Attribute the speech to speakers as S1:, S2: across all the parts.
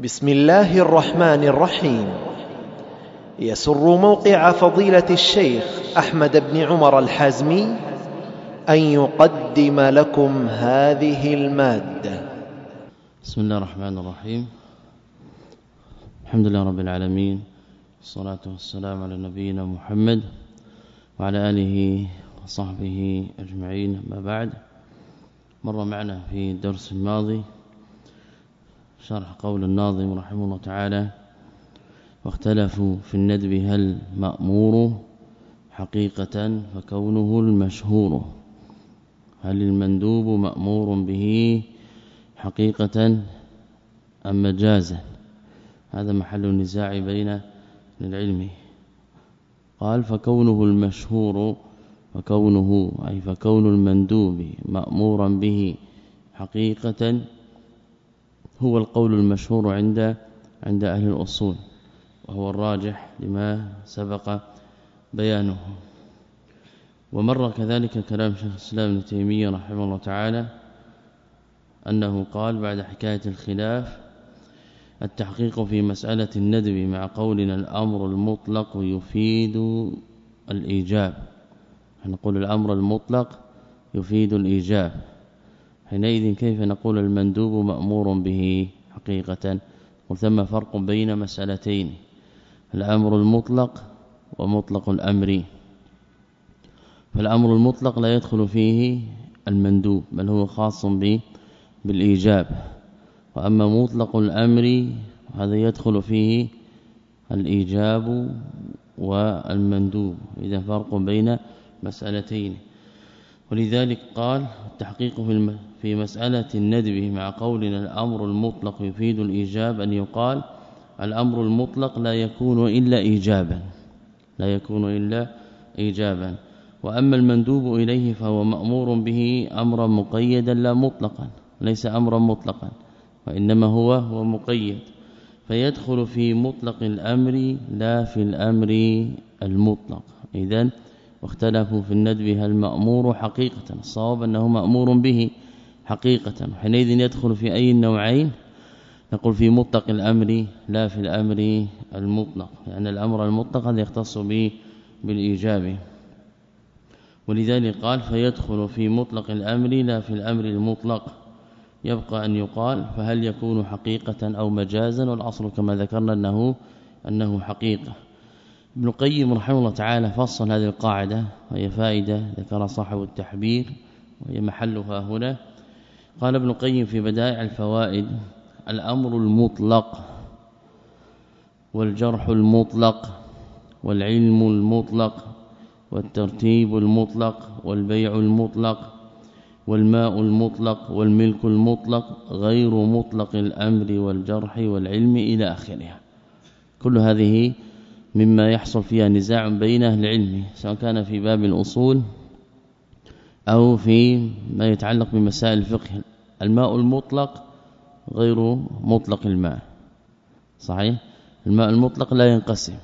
S1: بسم الله الرحمن الرحيم. يسر موقع فضيلة الشيخ أحمد بن عمر الحازمي أن يقدم لكم هذه المادة.
S2: بسم الله الرحمن الرحيم. الحمد لله رب العالمين. والصلاه والسلام على نبينا محمد وعلى آله وصحبه أجمعين. ما بعد مر معنا في الدرس الماضي شرح قول الناظم رحمه الله تعالى واختلفوا في الندب هل مأمور حقيقة فكونه المشهور. هل المندوب مأمور به حقيقة أم مجازا؟ هذا محل النزاع بين العلم. قال فكونه المشهور وكونه أي فكون المندوب مأمورا به حقيقة هو القول المشهور عند عند أهل الأصول وهو الراجح لما سبق بيانه. ومر كذلك كلام شيخ الإسلام ابن تيمية رحمه الله تعالى أنه قال بعد حكاية الخلاف التحقيق في مسألة الندب مع قولنا الأمر المطلق يفيد الإيجاب. نقول الأمر المطلق يفيد الإيجاب. حينئذ كيف نقول المندوب مأمور به حقيقة؟ وثم فرق بين مسألتين الأمر المطلق ومطلق الأمر. فالأمر المطلق لا يدخل فيه المندوب بل هو خاص بالإيجاب. وأما مطلق الأمر هذا يدخل فيه الإيجاب والمندوب. إذا فرق بين مسألتين. ولذلك قال التحقيق في في مسألة الندب مع قولنا الأمر المطلق يفيد الإيجاب أن يقال الأمر المطلق لا يكون إلا إيجابا لا يكون إلا إيجابا. وأما المندوب إليه فهو مأمور به أمرا مقيدا لا مطلقا ليس امرا مطلقا وإنما هو هو مقيد. فيدخل في مطلق الأمر لا في الأمر المطلق. اذا واختلفوا في الندب هل مأمور حقيقة الصواب أنه مأمور به. حقيقة. حينئذ يدخل في أي النوعين نقول في مطلق الأمر لا في الأمر المطلق لأن الأمر المطلق قد يختص به بالإيجاب. ولذلك قال فيدخل في مطلق الأمر لا في الأمر المطلق. يبقى أن يقال فهل يكون حقيقة أو مجازا؟ والأصل كما ذكرنا أنه أنه حقيقة. ابن القيم رحمه الله تعالى فصل هذه القاعدة وهي فائدة ذكر صاحب التحبير وهي محلها هنا. قال ابن القيم في بدائع الفوائد الأمر المطلق والجرح المطلق والعلم المطلق والترتيب المطلق والبيع المطلق والماء المطلق والملك المطلق غير مطلق الأمر والجرح والعلم إلى اخره كل هذه مما يحصل فيها نزاع بين أهل العلم سواء كان في باب الأصول أو في ما يتعلق بمسائل الفقه. الماء المطلق غير مطلق الماء. صحيح؟ الماء المطلق لا ينقسم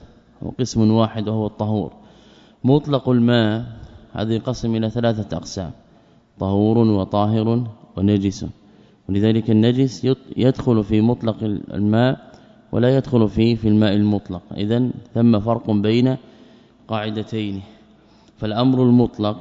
S2: هو قسم واحد وهو الطهور. مطلق الماء هذا ينقسم إلى ثلاثة أقسام طهور وطاهر ونجس. ولذلك النجس يدخل في مطلق الماء ولا يدخل فيه في الماء المطلق. اذا ثم فرق بين قاعدتين فالأمر المطلق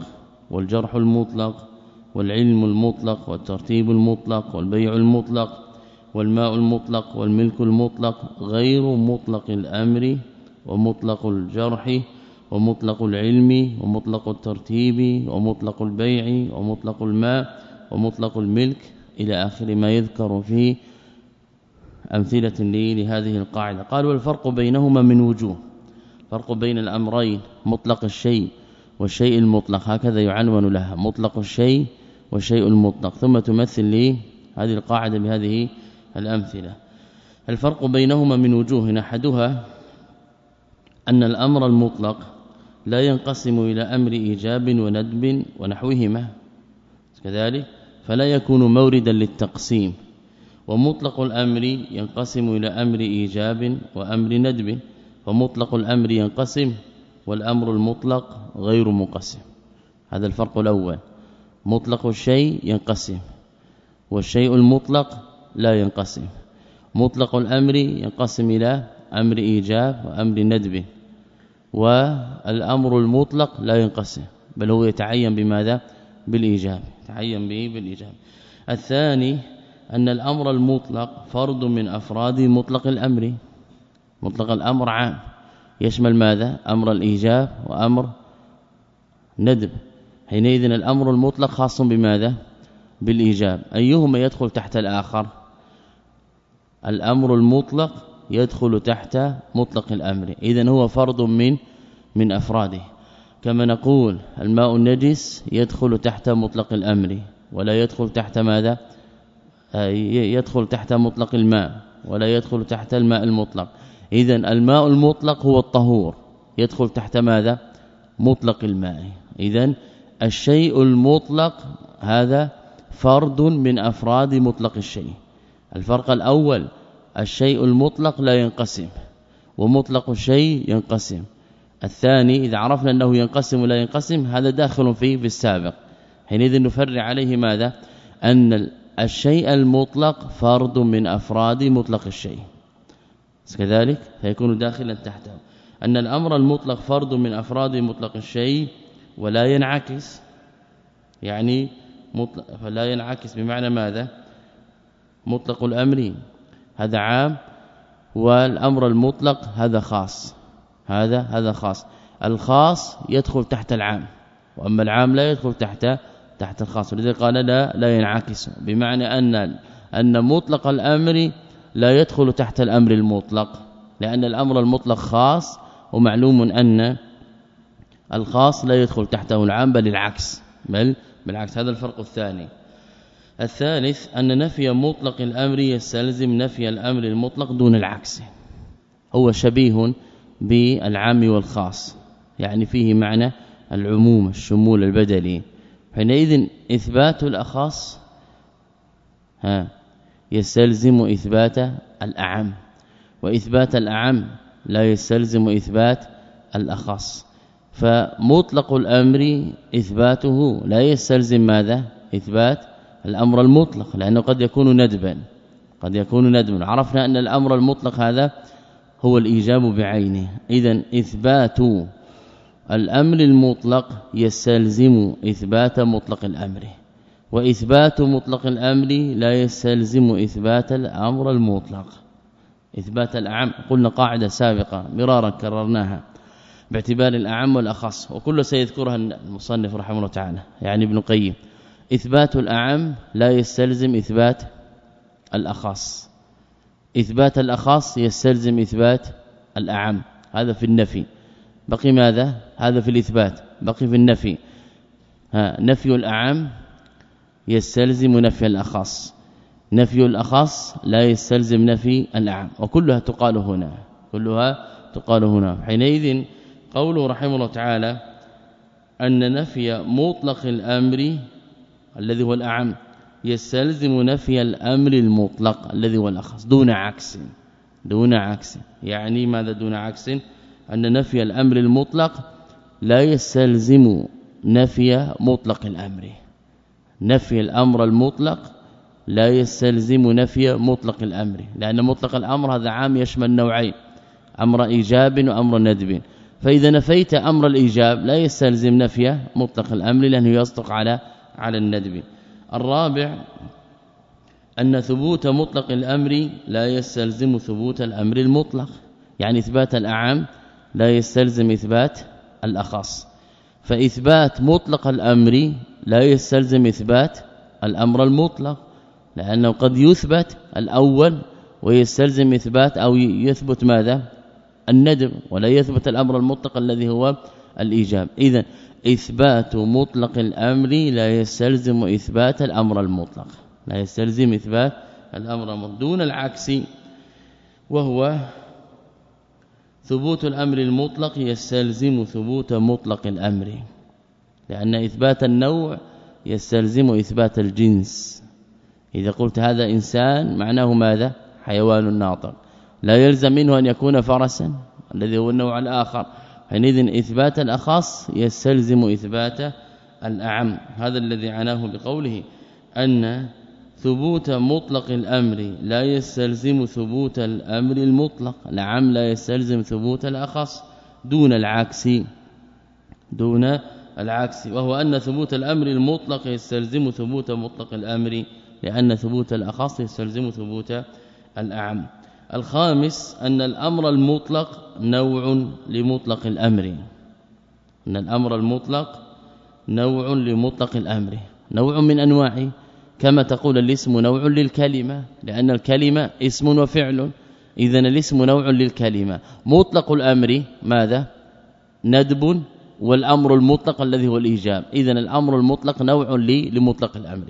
S2: والجرح المطلق والعلم المطلق والترتيب المطلق والبيع المطلق والماء المطلق والملك المطلق غير مطلق الأمر ومطلق الجرح ومطلق العلم ومطلق الترتيب ومطلق البيع ومطلق الماء ومطلق الملك إلى آخر ما يذكر في أمثلة لي لهذه القاعدة. قال والفرق بينهما من وجوه. فرق بين الأمرين مطلق الشيء والشيء المطلق. هكذا يعنون لها. مطلق الشيء والشيء المطلق ثم تمثل لي هذه القاعدة بهذه الأمثلة. الفرق بينهما من وجوه أحدها أن الأمر المطلق لا ينقسم إلى أمر إيجاب وندب ونحوهما. كذلك فلا يكون موردا للتقسيم. ومطلق الأمر ينقسم إلى أمر إيجاب وأمر ندب. فمطلق الأمر ينقسم والأمر المطلق غير منقسم. هذا الفرق الأول. مطلق الشيء ينقسم والشيء المطلق لا ينقسم. مطلق الأمر ينقسم إلى أمر إيجاب وأمر ندب والأمر المطلق لا ينقسم بل هو يتعين بماذا؟ بالإيجاب يتعين به بالإيجاب. الثاني أن الأمر المطلق فرد من أفراد مطلق الأمر. مطلق الأمر عام يشمل ماذا؟ أمر الإيجاب وأمر ندب. حينئذ الأمر المطلق خاص بماذا؟ بالإيجاب. أيهما يدخل تحت الآخر؟ الأمر المطلق يدخل تحت مطلق الأمر. اذا هو فرض من من أفراده. كما نقول الماء النجس يدخل تحت مطلق الأمر. ولا يدخل تحت ماذا؟ يدخل تحت مطلق الماء. ولا يدخل تحت الماء المطلق. اذا الماء المطلق هو الطهور. يدخل تحت ماذا؟ مطلق الماء. اذا الشيء المطلق هذا فرد من أفراد مطلق الشيء. الفرق الأول الشيء المطلق لا ينقسم ومطلق الشيء ينقسم. الثاني إذا عرفنا أنه ينقسم ولا ينقسم هذا داخل فيه في السابق. حينئذ نفرع عليه ماذا؟ أن الشيء المطلق فرد من أفراد مطلق الشيء. كذلك فيكون داخلا تحته. أن الأمر المطلق فرد من أفراد مطلق الشيء ولا ينعكس يعني فلا ينعكس بمعنى ماذا؟ مطلق الأمر. هذا عام والأمر المطلق هذا خاص. هذا هذا خاص. الخاص يدخل تحت العام وأما العام لا يدخل تحت تحت الخاص. ولذلك قال لا لا ينعكس. بمعنى أن أن مطلق الأمر لا يدخل تحت الأمر المطلق لأن الأمر المطلق خاص ومعلوم أن الخاص لا يدخل تحته العام بل العكس. بل بالعكس هذا الفرق الثاني. الثالث أن نفي مطلق الأمر يستلزم نفي الأمر المطلق دون العكس. هو شبيه بالعام والخاص يعني فيه معنى العموم الشمول البدلي. حينئذ إثبات الأخص ها يستلزم إثبات الأعم. وإثبات الأعم لا يستلزم إثبات الأخص فمطلق الأمر إثباته لا يستلزم ماذا؟ إثبات الأمر المطلق لأنه قد يكون ندبا قد يكون ندبا. عرفنا أن الأمر المطلق هذا هو الإيجاب بعينه. اذا إثبات الأمر المطلق يستلزم إثبات مطلق الأمر وإثبات مطلق الأمر لا يستلزم إثبات الأمر المطلق. إثبات الأعم قلنا قاعدة سابقة مرارا كررناها. باعتبار الأعم والأخص وكل سيذكرها المصنف رحمه الله تعالى يعني ابن قيم إثبات الأعم لا يستلزم إثبات الأخص. إثبات الأخص يستلزم إثبات الأعم. هذا في النفي. بقي ماذا؟ هذا في الإثبات. بقي في النفي. ها نفي الأعم يستلزم نفي الأخص. نفي الأخص لا يستلزم نفي الأعم. وكلها تقال هنا. كلها تقال هنا. حينئذ قوله رحمه الله تعالى أن نفي مطلق الأمر الذي هو الأعم يستلزم نفي الأمر المطلق الذي هو الأخص دون عكس دون عكس. يعني ماذا دون عكس؟ أن نفي الأمر المطلق لا يستلزم نفي مطلق الأمر. نفي الأمر المطلق لا يستلزم نفي مطلق الأمر لأن مطلق الأمر هذا عام يشمل نوعين أمر إيجاب وأمر ندب. فإذا نفيت أمر الإيجاب لا يستلزم نفي مطلق الأمر لأنه يصدق على على الندب. الرابع أن ثبوت مطلق الأمر لا يستلزم ثبوت الأمر المطلق. يعني إثبات الأعم لا يستلزم إثبات الأخص. فإثبات مطلق الأمر لا يستلزم إثبات الأمر المطلق لأنه قد يثبت الأول ويستلزم إثبات أو يثبت ماذا؟ الندب ولا يثبت الأمر المطلق الذي هو الإيجاب. اذا إثبات مطلق الأمر لا يستلزم إثبات الأمر المطلق. لا يستلزم إثبات الأمر دون العكس وهو ثبوت الأمر المطلق يستلزم ثبوت مطلق الأمر. لأن إثبات النوع يستلزم إثبات الجنس. إذا قلت هذا إنسان معناه ماذا؟ حيوان ناطق. لا يلزم منه أن يكون فرسا الذي هو النوع الآخر. حينئذ إثبات الأخص يستلزم إثبات الأعم. هذا الذي عناه بقوله أن ثبوت مطلق الأمر لا يستلزم ثبوت الأمر المطلق. نعم لا يستلزم ثبوت الأخص دون العكس دون العكس. وهو أن ثبوت الأمر المطلق يستلزم ثبوت مطلق الأمر لأن ثبوت الأخص يستلزم ثبوت الأعم. الخامس أن الأمر المطلق نوع لمطلق الأمر. أن الأمر المطلق نوع لمطلق الأمر. نوع من انواعه كما تقول الاسم نوع للكلمة لأن الكلمة اسم وفعل. اذا الاسم نوع للكلمة. مطلق الأمر ماذا؟ ندب والأمر المطلق الذي هو الإيجاب. اذا الأمر المطلق نوع لمطلق الأمر.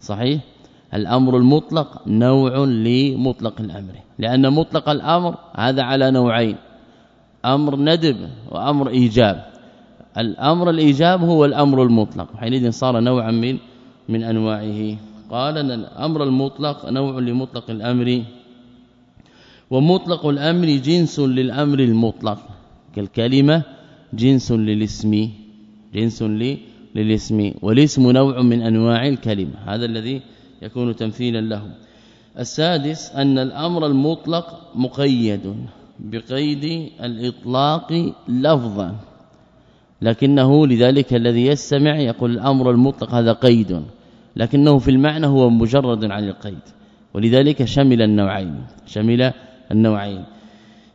S2: صحيح؟ الأمر المطلق نوع لمطلق الأمر. لأن مطلق الأمر هذا على نوعين أمر ندب وأمر إيجاب. الأمر الإيجاب هو الأمر المطلق. حينئذ صار نوعا من من أنواعه. قال أن الأمر المطلق نوع لمطلق الأمر ومطلق الأمر جنس للأمر المطلق. كالكلمة جنس للاسم جنس للاسم. والاسم نوع من أنواع الكلمة. هذا الذي يكون تمثيلا له السادس أن الأمر المطلق مقيد بقيد الإطلاق لفظا لكنه لذلك الذي يستمع يقول الأمر المطلق هذا قيد لكنه في المعنى هو مجرد عن القيد ولذلك شمل النوعين شمل النوعين.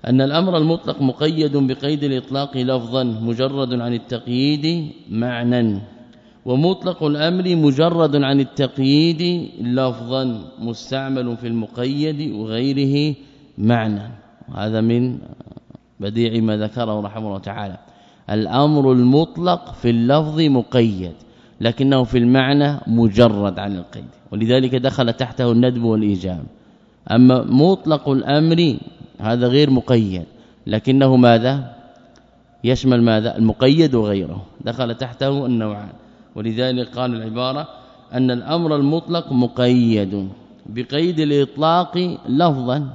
S2: أن الأمر المطلق مقيد بقيد الإطلاق لفظا مجرد عن التقييد معنى ومطلق الأمر مجرد عن التقييد لفظا مستعمل في المقيد وغيره معنى. هذا من بديع ما ذكره رحمه الله تعالى. الأمر المطلق في اللفظ مقيد لكنه في المعنى مجرد عن القيد ولذلك دخل تحته الندب والإيجاب. أما مطلق الأمر هذا غير مقيد لكنه ماذا؟ يشمل ماذا؟ المقيد وغيره. دخل تحته النوعان. ولذلك قال العبارة أن الأمر المطلق مقيد بقيد الإطلاق لفظا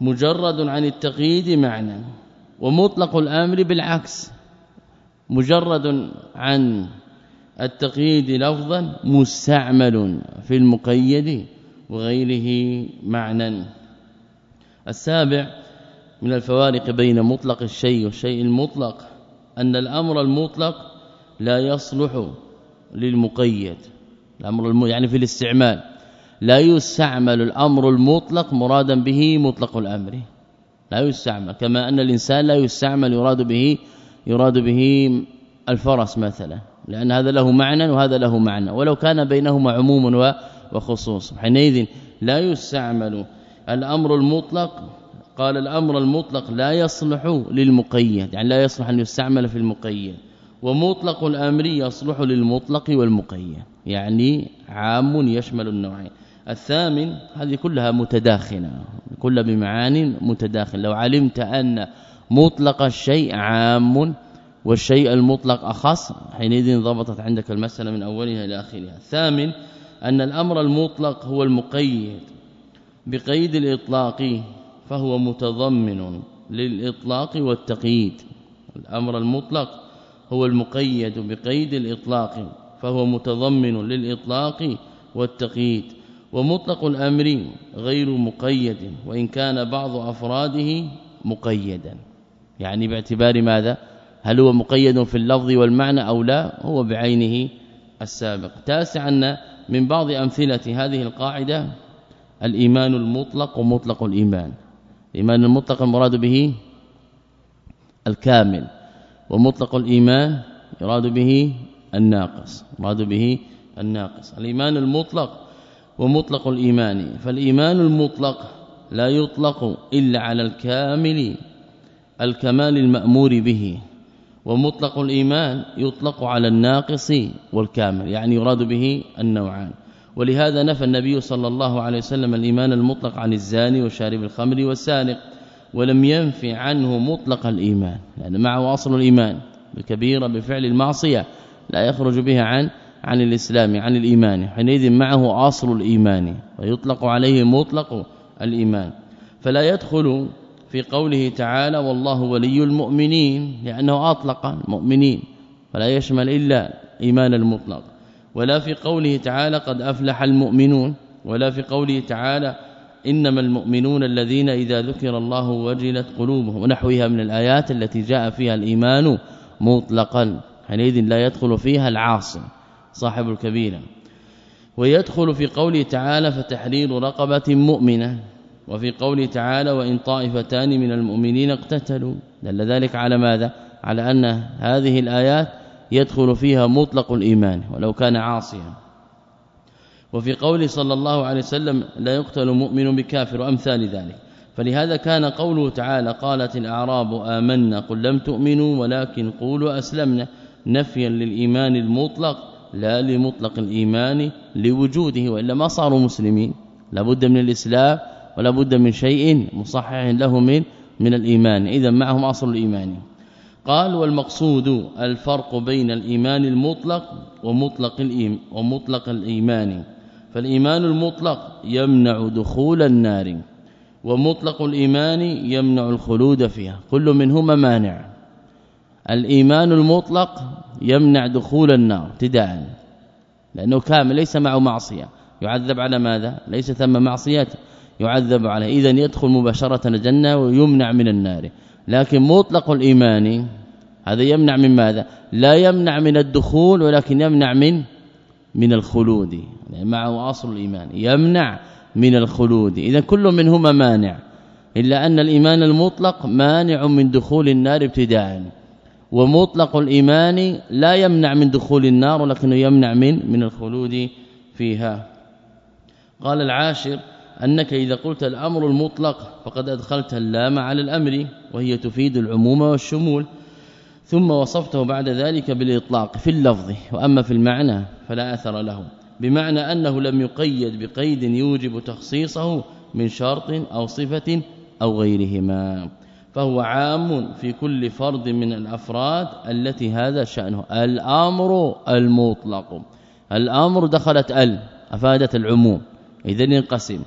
S2: مجرد عن التقييد معنى ومطلق الأمر بالعكس مجرد عن التقييد لفظا مستعمل في المقيد وغيره معنى. السابع من الفوارق بين مطلق الشيء والشيء المطلق أن الأمر المطلق لا يصلح للمقيد. الأمر. يعني في الاستعمال. لا يستعمل الأمر المطلق مرادا به مطلق الأمر. لا يستعمل. كما أن الإنسان لا يستعمل يراد به يراد به الفرس مثلا. لأن هذا له معنى وهذا له معنى. ولو كان بينهما عموم وخصوص. حينئذ لا يستعمل الأمر المطلق. قال الأمر المطلق لا يصلح للمقيد. يعني لا يصلح أن يستعمل في المقيد. ومطلق الأمر يصلح للمطلق والمقيد. يعني عام يشمل النوعين. الثامن هذه كلها متداخله كل بمعان متداخل لو علمت أن مطلق الشيء عام والشيء المطلق أخص حينئذ ضبطت عندك المسألة من أولها إلى آخرها. الثامن أن الأمر المطلق هو المقيد. بقيد الإطلاق فهو متضمن للإطلاق والتقييد. الأمر المطلق هو المقيد بقيد الإطلاق فهو متضمن للإطلاق والتقييد ومطلق الأمر غير مقيد وإن كان بعض أفراده مقيدا. يعني باعتبار ماذا؟ هل هو مقيد في اللفظ والمعنى أو لا؟ هو بعينه السابق. تاسعا من بعض أمثلة هذه القاعدة الإيمان المطلق ومطلق الإيمان. الإيمان المطلق المراد به الكامل. ومطلق الإيمان يراد به الناقص مراد به الناقص. الإيمان المطلق ومطلق الإيمان فالإيمان المطلق لا يطلق إلا على الكامل الكمال المأمور به. ومطلق الإيمان يطلق على الناقص والكامل يعني يراد به النوعان. ولهذا نفى النبي صلى الله عليه وسلم الإيمان المطلق عن الزاني وشارب الخمر والسارق. ولم ينفي عنه مطلق الإيمان لأن معه أصل الإيمان؟ بكبيره بفعل المعصية لا يخرج بها عن عن الإسلام عن الإيمان حينئذ معه أصل الإيمان؟ ويطلق عليه مطلق الإيمان. فلا يدخل في قوله تعالى والله ولي المؤمنين لأنه أطلق المؤمنين فلا يشمل إلا إيمان المطلق. ولا في قوله تعالى قد أفلح المؤمنون ولا في قوله تعالى إنما المؤمنون الذين إذا ذكر الله وجلت قلوبهم ونحوها من الآيات التي جاء فيها الإيمان مطلقا حينئذ لا يدخل فيها العاصم صاحب الكبيرة. ويدخل في قوله تعالى فتحرير رقبة مؤمنة وفي قوله تعالى وإن طائفتان من المؤمنين اقتتلوا دل ذلك على ماذا؟ على أن هذه الآيات يدخل فيها مطلق الإيمان ولو كان عاصيا. وفي قوله صلى الله عليه وسلم لا يقتل مؤمن بكافر وامثال ذلك. فلهذا كان قوله تعالى قالت الأعراب آمنا قل لم تؤمنوا ولكن قولوا أسلمنا. نفيا للإيمان المطلق لا لمطلق الإيمان لوجوده وإلا ما صاروا مسلمين. لابد من الإسلام ولا بد من شيء مصحح له من من الإيمان. اذا معهم أصل الإيمان. قال والمقصود الفرق بين الإيمان المطلق ومطلق الإيمان ومطلق الإيمان. فالإيمان المطلق يمنع دخول النار ومطلق الإيمان يمنع الخلود فيها كل منهما مانع. الإيمان المطلق يمنع دخول النار ابتداء لأنه كامل ليس معه معصية. يعذب على ماذا؟ ليس ثم معصيات يعذب عليه اذا يدخل مباشرة الجنة ويمنع من النار. لكن مطلق الإيمان هذا يمنع من ماذا؟ لا يمنع من الدخول ولكن يمنع من من الخلود. يعني معه أصل الإيمان يمنع من الخلود. اذا كل منهما مانع إلا أن الإيمان المطلق مانع من دخول النار ابتداء. ومطلق الإيمان لا يمنع من دخول النار ولكنه يمنع من من الخلود فيها. قال العاشر أنك إذا قلت الأمر المطلق فقد أدخلت اللام على الأمر وهي تفيد العموم والشمول. ثم وصفته بعد ذلك بالإطلاق في اللفظ وأما في المعنى فلا أثر له بمعنى أنه لم يقيد بقيد يوجب تخصيصه من شرط أو صفة أو غيرهما. فهو عام في كل فرد من الأفراد التي هذا شأنه. الأمر المطلق. الأمر دخلت ال أفادت العموم. اذا ينقسم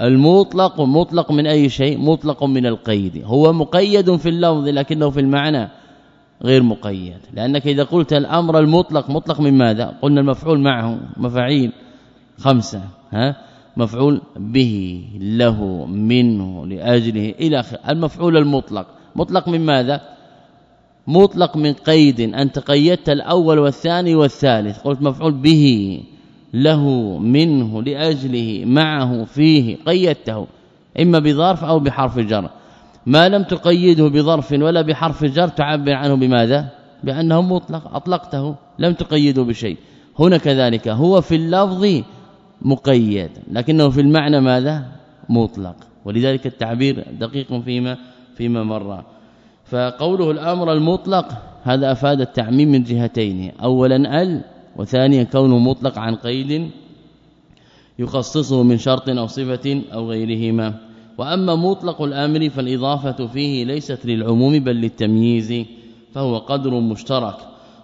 S2: المطلق مطلق من أي شيء؟ مطلق من القيد. هو مقيد في اللفظ لكنه في المعنى. غير مقيد. لأنك إذا قلت الأمر المطلق مطلق من ماذا؟ قلنا المفعول معه مفاعيل خمسة ها؟ مفعول به له منه لأجله إلى آخره. المفعول المطلق. مطلق من ماذا؟ مطلق من قيد. أنت قيدت الأول والثاني والثالث. قلت مفعول به له منه لأجله معه فيه قيدته. إما بظرف أو بحرف جر. ما لم تقيده بظرف ولا بحرف جر تعبر عنه بماذا؟ بأنه مطلق أطلقته لم تقيده بشيء. هنا كذلك هو في اللفظ مقيد لكنه في المعنى ماذا؟ مطلق. ولذلك التعبير دقيق فيما فيما مر. فقوله الأمر المطلق هذا أفاد التعميم من جهتين اولا ال وثانيا كونه مطلق عن قيد يخصصه من شرط أو صفة أو غيرهما. وأما مطلق الأمر فالإضافة فيه ليست للعموم بل للتمييز فهو قدر مشترك.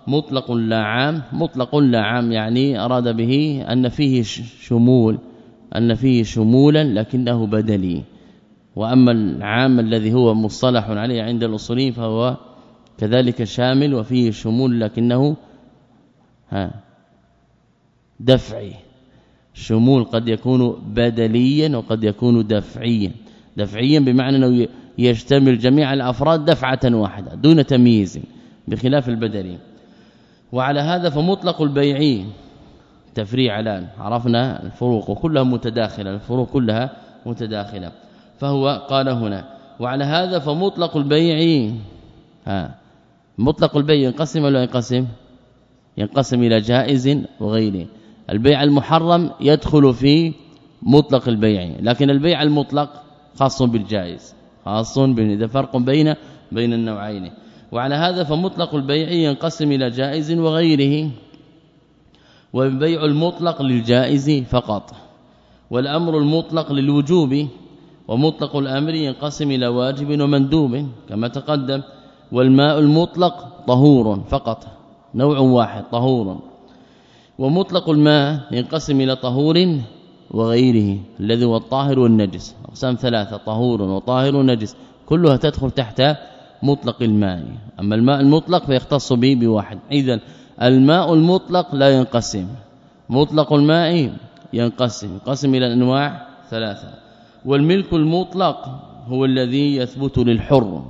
S2: مطلق لا عام مطلق لا عام يعني أراد به أن فيه شمول أن فيه شمولا لكنه بدلي. وأما العام الذي هو مصطلح عليه عند الأصوليين فهو كذلك شامل وفيه شمول لكنه ها دفعي. شمول قد يكون بدليا وقد يكون دفعيا. دفعيا بمعنى أنه يشتمل جميع الأفراد دفعة واحدة دون تمييز بخلاف البدلي وعلى هذا فمطلق البيع. تفريع الآن. عرفنا الفروق وكلها متداخلة الفروق كلها متداخلة. فهو قال هنا وعلى هذا فمطلق البيع. ها مطلق البيع ينقسم ولا ينقسم؟ ينقسم إلى جائز وغيره البيع المحرم يدخل في مطلق البيع لكن البيع المطلق خاص بالجائز خاص بين فرق بين بين النوعين. وعلى هذا فمطلق البيع ينقسم إلى جائز وغيره. والبيع المطلق للجائز فقط والأمر المطلق للوجوب ومطلق الأمر ينقسم إلى واجب ومندوب كما تقدم. والماء المطلق طهور فقط نوع واحد طهور. ومطلق الماء ينقسم إلى طهور وغيره الذي هو الطاهر والنجس. أقسام ثلاثة طهور وطاهر ونجس. كلها تدخل تحت مطلق الماء. أما الماء المطلق فيختص به بواحد. اذا الماء المطلق لا ينقسم. مطلق الماء ينقسم. ينقسم إلى أنواع ثلاثة. والملك المطلق هو الذي يثبت للحر.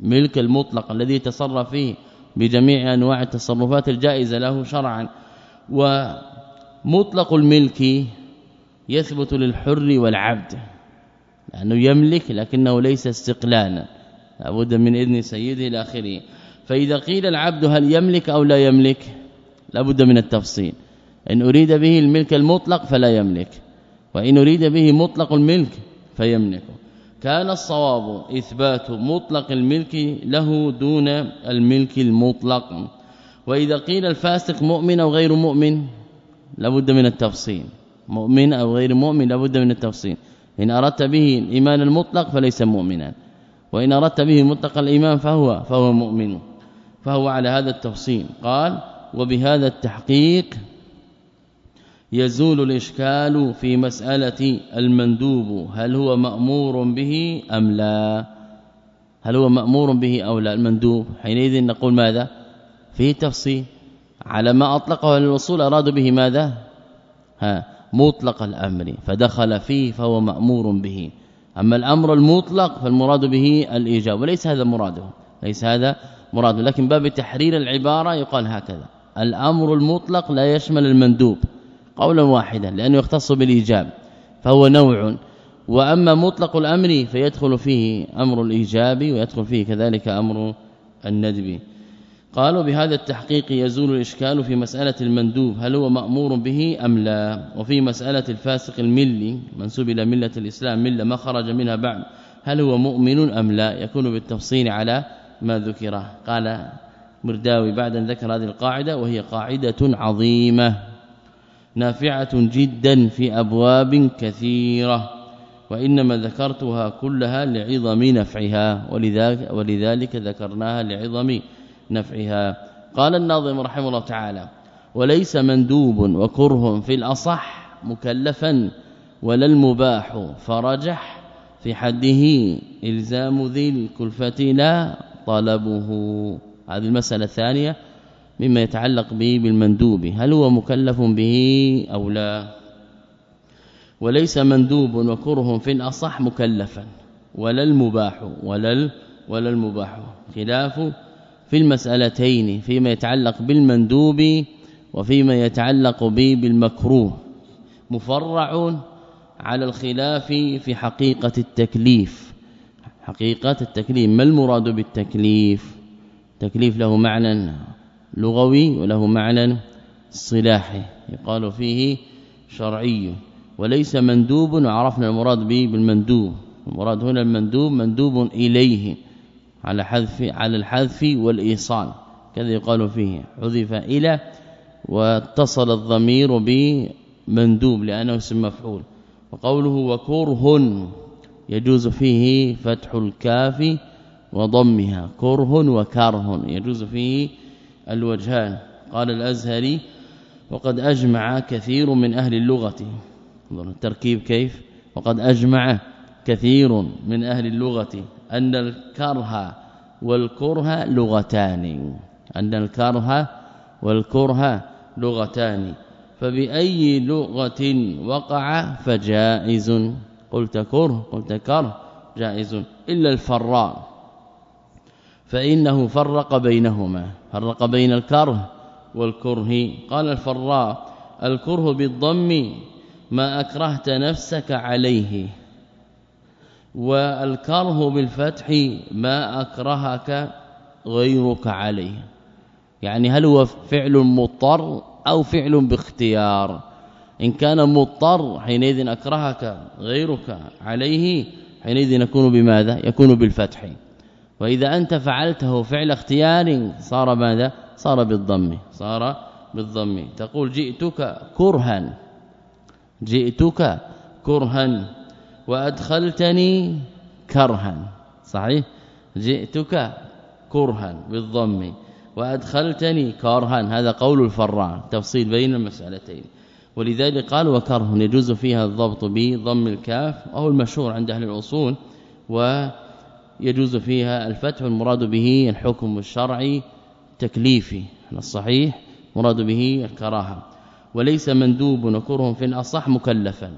S2: ملك المطلق الذي يتصرف فيه بجميع أنواع التصرفات الجائزة له شرعا. ومطلق الملك يثبت للحر والعبد لأنه يملك لكنه ليس استقلالا لابد من إذن سيده إلى آخره. فإذا قيل العبد هل يملك أو لا يملك لابد من التفصيل. إن أريد به الملك المطلق فلا يملك وإن أريد به مطلق الملك فيملك. كان الصواب إثبات مطلق الملك له دون الملك المطلق. وإذا قيل الفاسق مؤمن أو غير مؤمن لابد من التفصيل. مؤمن أو غير مؤمن لابد من التفصيل. إن أردت به الإيمان المطلق فليس مؤمنا. وإن أردت به مطلق الإيمان فهو فهو مؤمن. فهو على هذا التفصيل. قال وبهذا التحقيق يزول الإشكال في مسألة المندوب. هل هو مأمور به أم لا؟ هل هو مأمور به أو لا؟ المندوب. حينئذ نقول ماذا؟ في تفصيل. على ما أطلقه الوصول اراد به ماذا؟ ها مطلق الأمر فدخل فيه فهو مأمور به. أما الأمر المطلق فالمراد به الإيجاب وليس هذا مراده ليس هذا مراده. لكن باب تحرير العبارة يقال هكذا الأمر المطلق لا يشمل المندوب قولا واحدا لأنه يختص بالإيجاب فهو نوع. وأما مطلق الأمر فيدخل فيه أمر الإيجاب ويدخل فيه كذلك أمر الندب. قالوا بهذا التحقيق يزول الإشكال في مسألة المندوب هل هو مأمور به أم لا؟ وفي مسألة الفاسق الملي منسوب إلى ملة الإسلام ملة ما خرج منها بعد هل هو مؤمن أم لا؟ يكون بالتفصيل على ما ذكره قال مرداوي بعد ان ذكر هذه القاعدة وهي قاعدة عظيمة نافعة جدا في أبواب كثيرة وإنما ذكرتها كلها لعظم نفعها ولذلك ولذلك ذكرناها لعظم نفعها. قال الناظم رحمه الله تعالى وليس مندوب وكره في الأصح مكلفا ولا المباح فرجح في حده إلزام ذي الكلفة لا طلبه. هذه المسألة الثانية مما يتعلق به بالمندوب هل هو مكلف به أو لا؟ وليس مندوب وكره في الأصح مكلفا ولا المباح ولا ولا المباح خلاف في المسألتين فيما يتعلق بالمندوب وفيما يتعلق به بالمكروه مفرع على الخلاف في حقيقة التكليف. حقيقة التكليف ما المراد بالتكليف؟ تكليف له معنى لغوي وله معنى صلاحي يقال فيه شرعي. وليس مندوب وعرفنا المراد به بالمندوب. المراد هنا المندوب مندوب إليه. على حذف على الحذف والإيصال كذا يقال فيه. حذف إلى واتصل الضمير بمندوب لأنه اسم مفعول. وقوله وكره يجوز فيه فتح الكاف وضمها. كره وكره يجوز فيه الوجهان. قال الأزهري وقد أجمع كثير من أهل اللغة. التركيب كيف. وقد أجمع كثير من أهل اللغة. أن الكره والكره لغتان أن الكره والكره لغتان فبأي لغة وقع فجائز. قلت كره قلت كره جائز. إلا الفراء فإنه فرق بينهما فرق بين الكره والكره. قال الفراء الكره بالضم ما أكرهت نفسك عليه. والكره بالفتح ما أكرهك غيرك عليه. يعني هل هو فعل مضطر أو فعل باختيار؟ إن كان مضطر حينئذ أكرهك غيرك عليه حينئذ يكون بماذا؟ يكون بالفتح. وإذا أنت فعلته فعل اختيار صار ماذا؟ صار بالضم صار بالضم. تقول جئتك كرها جئتك كرها. وأدخلتني كرها. صحيح؟ جئتك كرها بالضم. وأدخلتني كرها. هذا قول الفراء. تفصيل بين المسألتين. ولذلك قال وكره. يجوز فيها الضبط بضم الكاف أو المشهور عند أهل الأصول. ويجوز فيها الفتح. المراد به الحكم الشرعي تكليفي. الصحيح. مراد به الكراهة. وليس مندوب. وكره في الأصح مكلفا.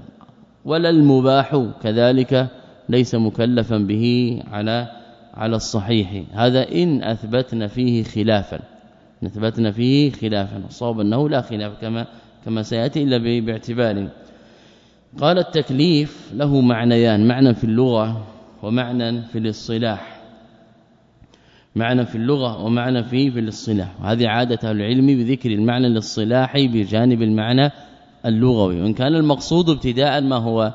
S2: ولا المباح كذلك ليس مكلفا به على على الصحيح. هذا إن أثبتنا فيه خلافا. نثبتنا فيه خلافا. صواب أنه لا خلاف كما كما سيأتي إلا باعتبار. قال التكليف له معنيان معنى في اللغة ومعنى في الاصطلاح. معنى في اللغة ومعنى في في الاصطلاح. وهذه عادة العلم بذكر المعنى الاصطلاحي بجانب المعنى اللغوي وإن كان المقصود ابتداء ما هو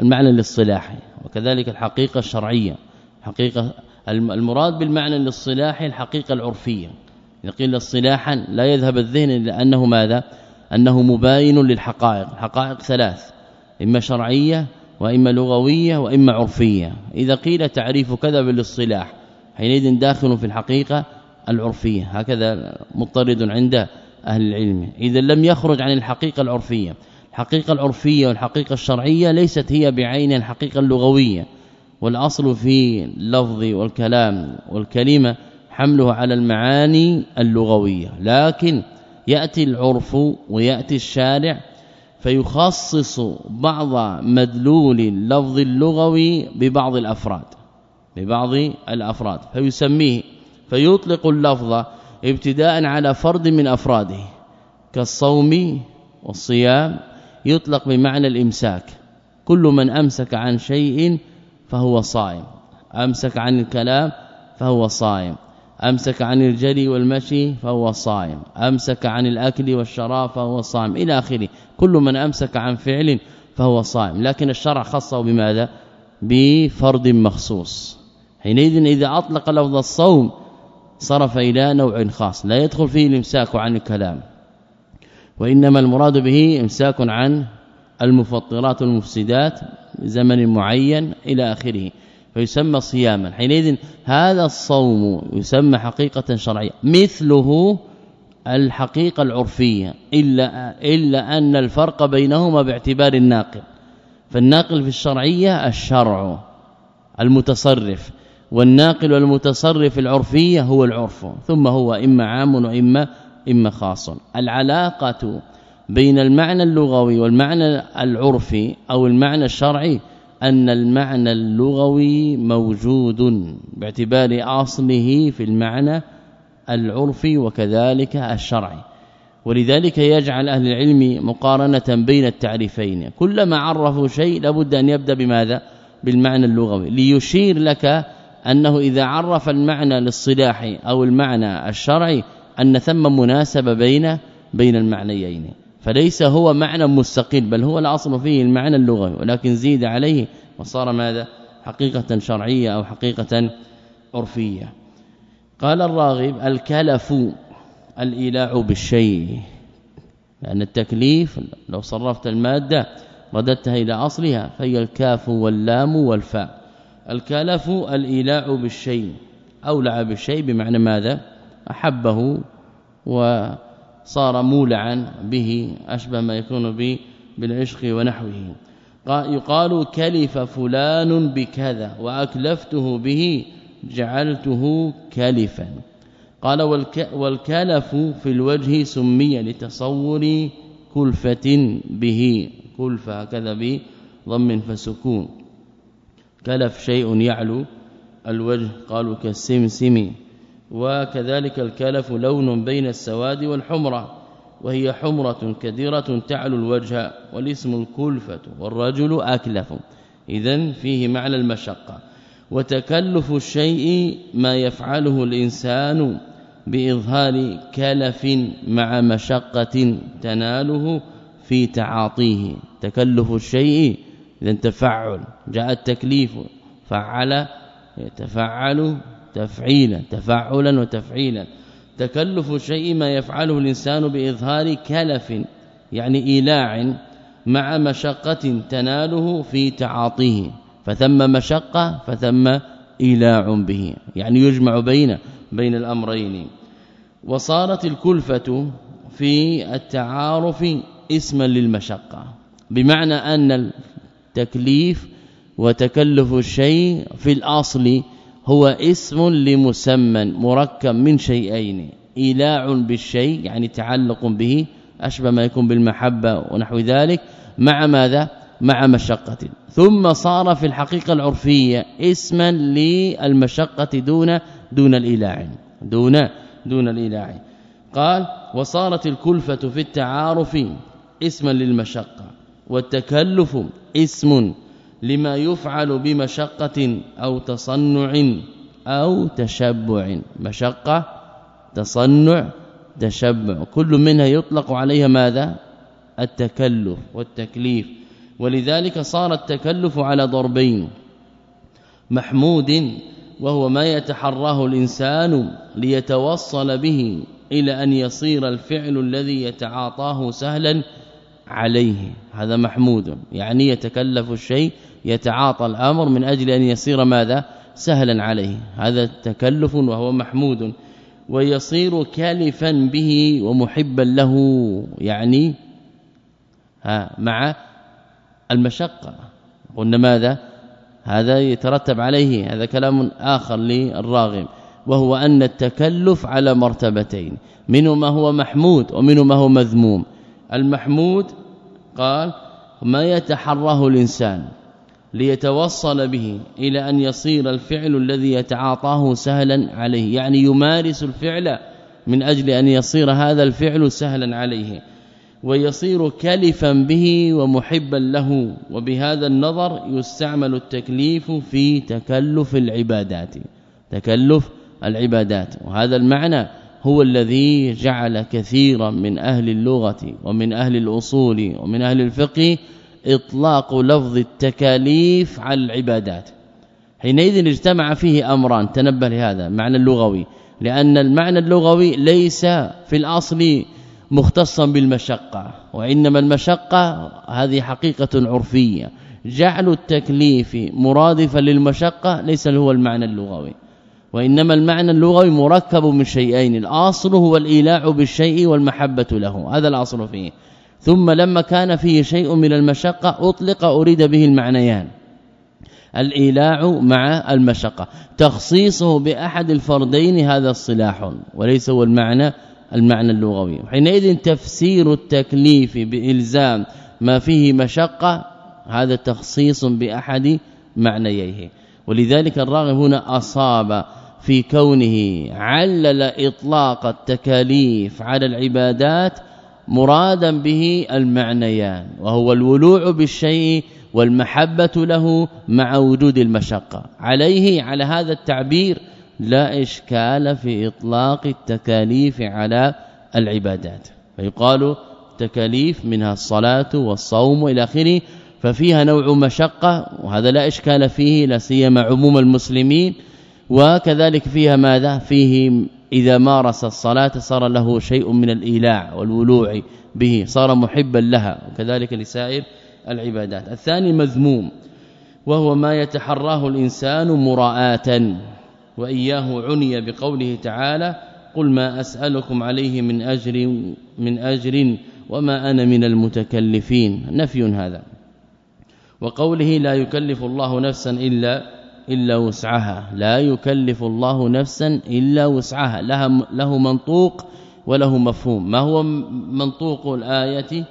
S2: المعنى الاصطلاحي وكذلك الحقيقة الشرعية حقيقة المراد بالمعنى الاصطلاحي الحقيقة العرفية. إذا قيل اصطلاحا لا يذهب الذهن الا أنه ماذا؟ أنه مباين للحقائق الحقائق ثلاث إما شرعية وإما لغوية وإما عرفية. إذا قيل تعريف كذا بالاصطلاح حينئذ داخل في الحقيقة العرفية هكذا مضطرد عند أهل العلم. إذا لم يخرج عن الحقيقة العرفية. الحقيقة العرفية والحقيقة الشرعية ليست هي بعين الحقيقة اللغوية. والأصل في اللفظ والكلام والكلمة حمله على المعاني اللغوية. لكن يأتي العرف ويأتي الشارع فيخصص بعض مدلول اللفظ اللغوي ببعض الأفراد. ببعض الأفراد. فيسميه. فيطلق اللفظ ابتداء على فرد من أفراده كالصوم والصيام يطلق بمعنى الإمساك. كل من أمسك عن شيء فهو صائم. أمسك عن الكلام فهو صائم. أمسك عن الجري والمشي فهو صائم. أمسك عن الأكل والشراب فهو صائم. إلى آخره. كل من أمسك عن فعل فهو صائم. لكن الشرع خصه بماذا؟ بفرد مخصوص. حينئذ إذا أطلق لفظ الصوم صرف إلى نوع خاص. لا يدخل فيه الإمساك عن الكلام وإنما المراد به إمساك عن المفطرات والمفسدات زمن معين إلى آخره فيسمى صياما. حينئذ هذا الصوم يسمى حقيقة شرعية مثله الحقيقة العرفية إلا إلا أن الفرق بينهما باعتبار الناقل فالناقل في الشرعية الشرع المتصرف. والناقل والمتصرف العرفية هو العرف ثم هو إما عام وإما إما خاص. العلاقة بين المعنى اللغوي والمعنى العرفي أو المعنى الشرعي أن المعنى اللغوي موجود باعتبار أصله في المعنى العرفي وكذلك الشرعي. ولذلك يجعل أهل العلم مقارنة بين التعريفين. كلما عرفوا شيء لابد أن يبدأ بماذا؟ بالمعنى اللغوي. ليشير لك أنه إذا عرف المعنى للصلاح أو المعنى الشرعي أن ثم مناسبه بين بين المعنيين. فليس هو معنى مستقل بل هو الأصل فيه المعنى اللغوي ولكن زيد عليه وصار ماذا؟ حقيقة شرعية أو حقيقة عرفية. قال الراغب الكلف الإيلاع بالشيء. لأن التكليف لو صرفت المادة رددتها إلى أصلها فهي الكاف واللام والفاء. الكلف الايلاع بالشيء أولع بالشيء بمعنى ماذا؟ أحبه و صار مولعا به أشبه ما يكون به بالعشق ونحوه. يقال كلف فلان بكذا وأكلفته به جعلته كلفا. قال والكلف في الوجه سمي لتصور كلفة به كلفة كذا بضم فسكون. كلف شيء يعلو الوجه قالوا كالسمسم. وكذلك الكلف لون بين السواد والحمرة وهي حمرة كديرة تعلو الوجه والاسم الكلفة والرجل أكلف. اذا فيه معنى المشقة. وتكلف الشيء ما يفعله الإنسان بإظهار كلف مع مشقة تناله في تعاطيه. تكلف الشيء إذا تفعل جاء التكليف فعل يتفعل تفعيلا تفاعلا وتفعيلا. تكلف الشيء ما يفعله الإنسان بإظهار كلف يعني إيلاع مع مشقة تناله في تعاطيه. فثم مشقة فثم إيلاع به يعني يجمع بين بين الأمرين. وصارت الكلفة في التعارف اسما للمشقة بمعنى أن التكليف وتكلف الشيء في الأصل هو اسم لمسمى مركب من شيئين إيلاع بالشيء يعني تعلق به أشبه ما يكون بالمحبة ونحو ذلك مع ماذا؟ مع مشقة. ثم صار في الحقيقة العرفية اسما للمشقة دون دون الإيلاع دون دون الإيلاع. قال وصارت الكلفة في التعارف اسما للمشقة والتكلف اسم لما يفعل بمشقة أو تصنع أو تشبع. مشقة تصنع تشبع. كل منها يطلق عليها ماذا؟ التكلف والتكليف. ولذلك صار التكلف على ضربين محمود وهو ما يتحراه الإنسان ليتوصل به إلى أن يصير الفعل الذي يتعاطاه سهلا عليه. هذا محمود. يعني يتكلف الشيء يتعاطى الأمر من أجل أن يصير ماذا؟ سهلا عليه. هذا تكلف وهو محمود. ويصير كالفا به ومحبا له. يعني ها مع المشقة. قلنا ماذا؟ هذا يترتب عليه. هذا كلام آخر للراغب. وهو أن التكلف على مرتبتين. منه ما هو محمود ومنه ما هو مذموم. المحمود قال ما يتحراه الإنسان ليتوصل به إلى أن يصير الفعل الذي يتعاطاه سهلا عليه يعني يمارس الفعل من أجل أن يصير هذا الفعل سهلا عليه ويصير كلفا به ومحبا له وبهذا النظر يستعمل التكليف في تكلف العبادات تكلف العبادات وهذا المعنى هو الذي جعل كثيرا من أهل اللغة ومن أهل الأصول ومن أهل الفقه إطلاق لفظ التكاليف على العبادات. حينئذ اجتمع فيه أمران تنبه لهذا معنى اللغوي. لأن المعنى اللغوي ليس في الأصل مختصا بالمشقة وإنما المشقة هذه حقيقة عرفية. جعل التكليف مرادفا للمشقة ليس هو المعنى اللغوي. وإنما المعنى اللغوي مركب من شيئين الأصل هو الإيلاع بالشيء والمحبة له هذا الأصل فيه. ثم لما كان فيه شيء من المشقة أطلق أريد به المعنيان. الإيلاع مع المشقة. تخصيصه بأحد الفردين هذا الصلاح وليس هو المعنى المعنى اللغوي. حينئذ تفسير التكليف بإلزام ما فيه مشقة هذا تخصيص بأحد معنييه. ولذلك الراغب هنا أصاب في كونه علل إطلاق التكاليف على العبادات مرادا به المعنيان وهو الولوع بالشيء والمحبة له مع وجود المشقة. عليه على هذا التعبير لا إشكال في إطلاق التكاليف على العبادات. فيقال تكاليف منها الصلاة والصوم إلى آخره ففيها نوع مشقة وهذا لا إشكال فيه لا سيما عموم المسلمين وكذلك فيها ماذا؟ فيه إذا مارس الصلاة صار له شيء من الإيلاع والولوع به صار محبا لها وكذلك لسائر العبادات. الثاني مذموم وهو ما يتحراه الإنسان مراءة وإياه عني بقوله تعالى قل ما أسألكم عليه من أجر من أجر وما أنا من المتكلفين. نفي هذا. وقوله لا يكلف الله نفسا إلا إلا وسعها. لا يكلف الله نفسا إلا وسعها. لها له منطوق وله مفهوم. ما هو منطوق الآية؟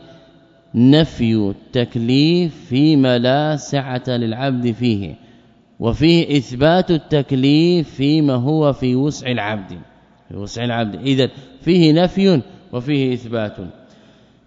S2: نفي التكليف فيما لا سعة للعبد فيه وفيه إثبات التكليف فيما هو في وسع العبد. في وسع العبد. اذا فيه نفي وفيه إثبات.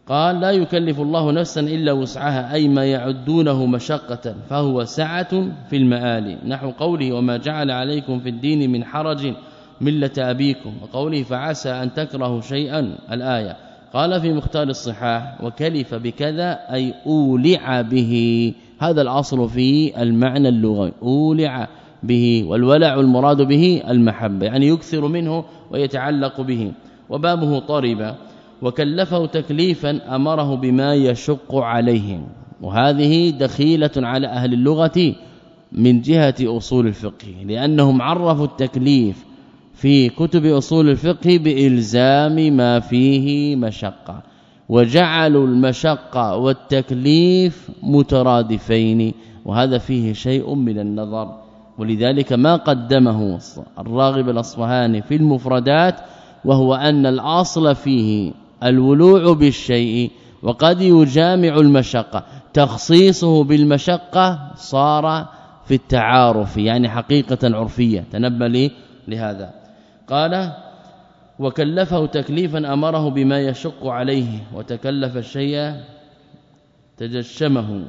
S2: قال لا يكلف الله نفسا إلا وسعها أي ما يعدونه مشقة فهو سعة في المآل. نحو قوله وما جعل عليكم في الدين من حرج ملة أبيكم. وقوله فعسى أن تكرهوا شيئا. الآية قال في مختار الصحاح وكلف بكذا أي أولع به. هذا الأصل في المعنى اللغوي أولع به. والولع المراد به المحبة يعني يكثر منه ويتعلق به. وبابه طرب وكلفه تكليفا أمره بما يشق عليهم. وهذه دخيلة على أهل اللغة من جهة أصول الفقه لأنهم عرفوا التكليف في كتب أصول الفقه بإلزام ما فيه مشقة وجعلوا المشقة والتكليف مترادفين وهذا فيه شيء من النظر. ولذلك ما قدمه الراغب الأصفهاني في المفردات وهو أن الأصل فيه الولوع بالشيء وقد يجامع المشقة. تخصيصه بالمشقة صار في التعارف يعني حقيقة عرفية. تنبه لي لهذا. قال وكلفه تكليفا أمره بما يشق عليه وتكلف الشيء تجشمه.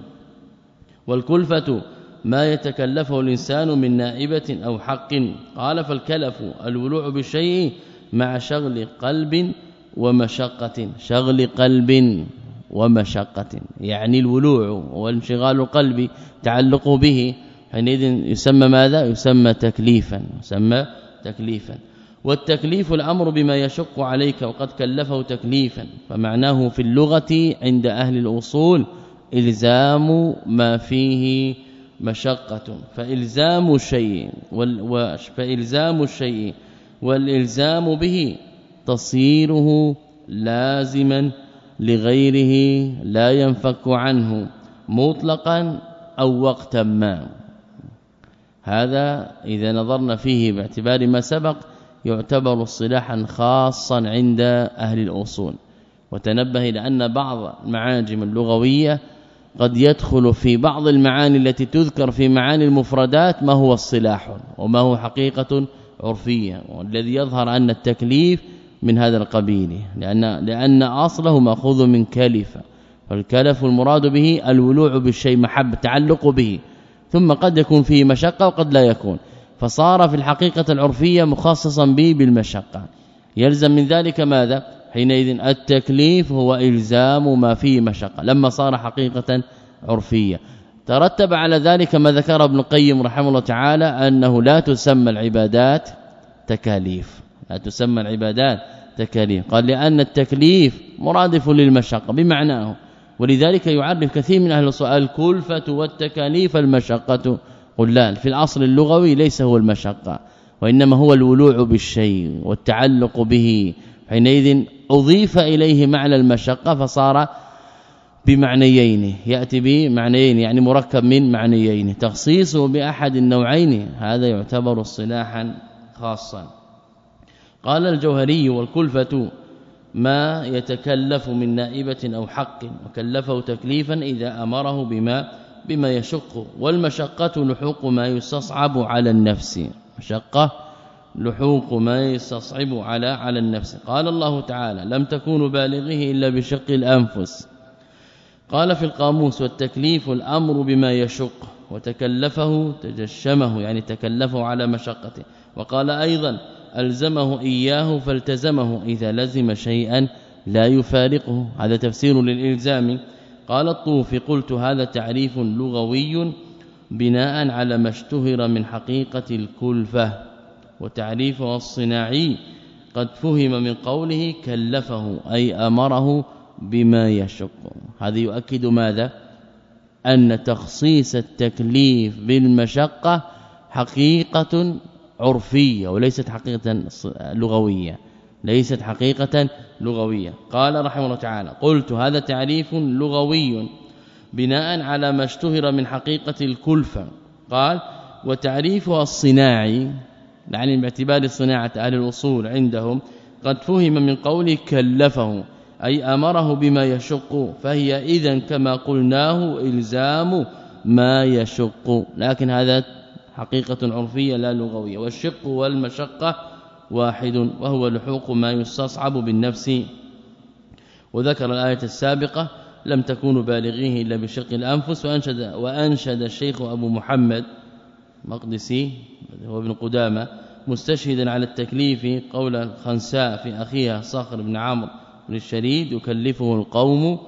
S2: والكلفة ما يتكلفه الإنسان من نائبة أو حق. قال فالكلف الولوع بالشيء مع شغل قلب ومشقة شغل قلب ومشقة يعني الولوع وانشغال القلب تعلق به حينئذ يسمى ماذا؟ يسمى تكليفا يسمى تكليفا. والتكليف الأمر بما يشق عليك وقد كلفه تكليفا فمعناه في اللغة عند أهل الأصول إلزام ما فيه مشقة. فإلزام الشيء فإلزام الشيء والإلزام به تصيره لازما لغيره لا ينفك عنه مطلقا أو وقتا ما. هذا إذا نظرنا فيه باعتبار ما سبق يعتبر اصطلاحا خاصا عند أهل الأصول. وتنبه إلى أن بعض المعاجم اللغوية قد يدخل في بعض المعاني التي تذكر في معاني المفردات ما هو الصلاح وما هو حقيقة عرفية. والذي يظهر أن التكليف من هذا القبيل لأن لأن أصله مأخوذ من كلفة فالكلف المراد به الولوع بالشيء محبه تعلق به ثم قد يكون فيه مشقة وقد لا يكون فصار في الحقيقة العرفية مخصصا به بالمشقة. يلزم من ذلك ماذا؟ حينئذ التكليف هو إلزام ما فيه مشقة لما صار حقيقة عرفية. ترتب على ذلك ما ذكر ابن القيم رحمه الله تعالى أنه لا تسمى العبادات تكاليف. لا تسمى العبادات تكاليف. قال لأن التكليف مرادف للمشقة بمعناه. ولذلك يعرف كثير من أهل السؤال الكلفة والتكاليف المشقة. قل لا في الأصل اللغوي ليس هو المشقة وإنما هو الولوع بالشيء والتعلق به. حينئذ أضيف إليه معنى المشقة فصار بمعنيين. يأتي بمعنيين يعني مركب من معنيين. تخصيصه بأحد النوعين هذا يعتبر اصطلاحا خاصا. قال الجوهري والكلفة ما يتكلف من نائبة أو حق وكلفه تكليفا إذا أمره بما بما يشق. والمشقة لحوق ما يستصعب على النفس. مشقة لحوق ما يستصعب على على النفس. قال الله تعالى لم تكونوا بالغه إلا بشق الأنفس قال في القاموس والتكليف الأمر بما يشق وتكلفه تجشمه يعني تكلفه على مشقته. وقال أيضا ألزمه إياه فالتزمه إذا لزم شيئا لا يفارقه. هذا تفسير للإلزام. قال الطوفي قلت هذا تعريف لغوي بناء على ما اشتهر من حقيقة الكلفة وتعريفه الصناعي قد فهم من قوله كلفه أي أمره بما يشق. هذا يؤكد ماذا؟ أن تخصيص التكليف بالمشقة حقيقة عرفية وليست حقيقة لغوية ليست حقيقة لغوية. قال رحمه الله تعالى قلت هذا تعريف لغوي بناء على ما اشتهر من حقيقة الكلفة. قال وتعريفها الصناعي يعني باعتبار صناعة أهل الأصول عندهم قد فهم من قول كلفه أي أمره بما يشق فهي اذا كما قلناه إلزام ما يشق. لكن هذا حقيقة عرفية لا لغوية. والشق والمشقة واحد وهو لحوق ما يستصعب بالنفس. وذكر الآية السابقة لم تكونوا بالغيه إلا بشق الأنفس. وأنشد وأنشد الشيخ أبو محمد مقدسي هو ابن قدامة مستشهدا على التكليف قول الخنساء في أخيها صخر بن عمرو بن الشريد يكلفه القوم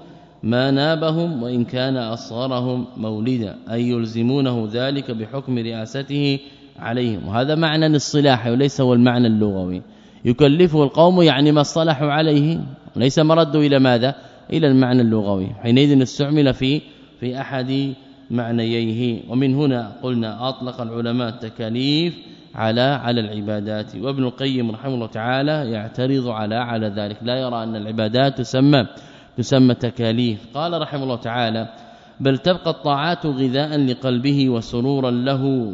S2: ما نابهم وإن كان أصغرهم مولدا أي يلزمونه ذلك بحكم رئاسته عليهم. وهذا معنى الاصطلاح وليس هو المعنى اللغوي. يكلفه القوم يعني ما اصطلحوا عليه. ليس مرد إلى ماذا؟ إلى المعنى اللغوي. حينئذ استعمل في في أحد معنييه. ومن هنا قلنا أطلق العلماء التكاليف على على العبادات. وابن القيم رحمه الله تعالى يعترض على على ذلك. لا يرى أن العبادات تسمى تسمى تكاليف. قال رحمه الله تعالى بل تبقى الطاعات غذاء لقلبه وسرورا له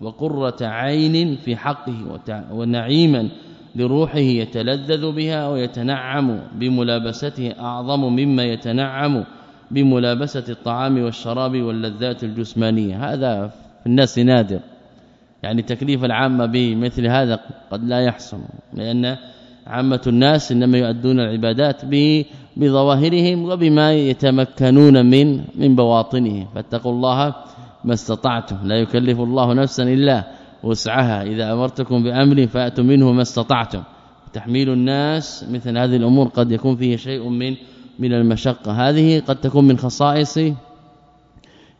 S2: وقرة عين في حقه ونعيما لروحه يتلذذ بها ويتنعم بملابسته أعظم مما يتنعم بملابسة الطعام والشراب واللذات الجسمانية. هذا في الناس نادر. يعني تكليف العامة بمثل هذا قد لا يحصل لأن عامة الناس إنما يؤدون العبادات بظواهرهم وبما يتمكنون من من بواطنه. فاتقوا الله ما استطعتم. لا يكلف الله نفسا إلا وسعها. إذا أمرتكم بأمر فأتوا منه ما استطعتم. تحميل الناس مثل هذه الأمور قد يكون فيه شيء من من المشقة. هذه قد تكون من خصائص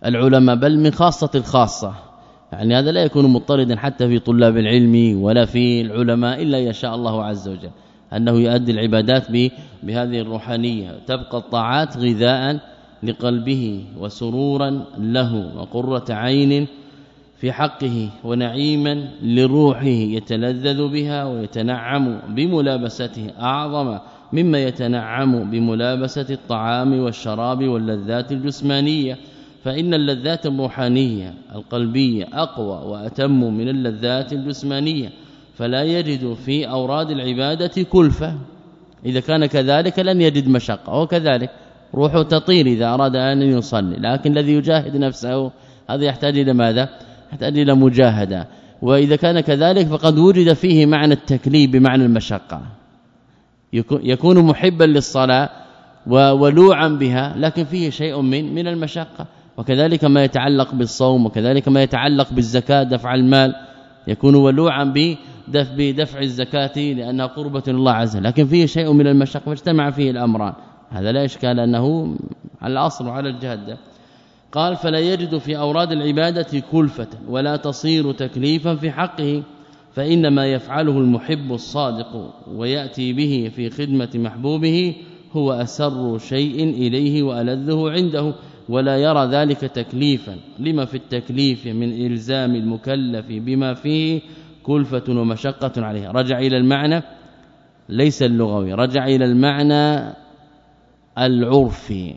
S2: العلماء بل من خاصة الخاصة. يعني هذا لا يكون مضطردا حتى في طلاب العلم ولا في العلماء إلا يشاء الله عز وجل. أنه يؤدي العبادات بهذه الروحانية. تبقى الطاعات غذاء لقلبه وسرورا له وقرة عين في حقه ونعيما لروحه يتلذذ بها ويتنعم بملابسته. أعظم مما يتنعم بملابسة الطعام والشراب واللذات الجسمانية. فإن اللذات الروحانية القلبية أقوى وأتم من اللذات الجسمانية. فلا يجد في أوراد العبادة كلفة. إذا كان كذلك لن يجد مشقة وكذلك روحه تطير إذا أراد أن يصلي. لكن الذي يجاهد نفسه هذا يحتاج إلى ماذا؟ يحتاج إلى مجاهدة. وإذا كان كذلك فقد وجد فيه معنى التكليف بمعنى المشقة. يكون محبا للصلاة وولوعا بها لكن فيه شيء من من المشقة. وكذلك ما يتعلق بالصوم وكذلك ما يتعلق بالزكاة دفع المال. يكون ولوعا بدفع بدفع الزكاة لأنها قربة الله عز وجل لكن فيه شيء من المشقة فاجتمع فيه الأمران. هذا لا إشكال أنه على الأصل وعلى الجهد قال فلا يجد في أوراد العبادة كلفة ولا تصير تكليفا في حقه فإنما يفعله المحب الصادق ويأتي به في خدمة محبوبه هو أسر شيء إليه وألذه عنده ولا يرى ذلك تكليفا. لما في التكليف من إلزام المكلف بما فيه كلفة ومشقة عليه رجع إلى المعنى ليس اللغوي رجع إلى المعنى العرفي.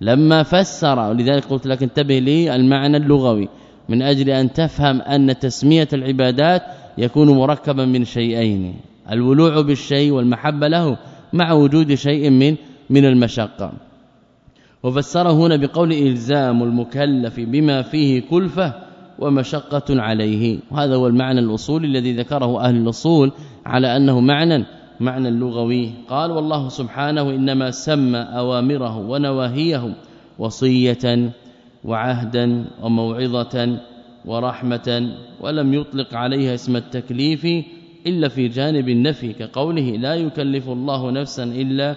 S2: لما فسر ولذلك قلت لك انتبه لي المعنى اللغوي من أجل أن تفهم أن تسمية العبادات يكون مركبا من شيئين الولوع بالشيء والمحبة له مع وجود شيء من من المشقة. وفسره هنا بقول إلزام المكلف بما فيه كلفة ومشقة عليه. وهذا هو المعنى الأصولي الذي ذكره أهل الأصول على أنه معنى معنى لغوي. قال والله سبحانه إنما سمى أوامره ونواهيه وصية وعهدا وموعظة ورحمة ولم يطلق عليها اسم التكليف إلا في جانب النفي كقوله لا يكلف الله نفسا إلا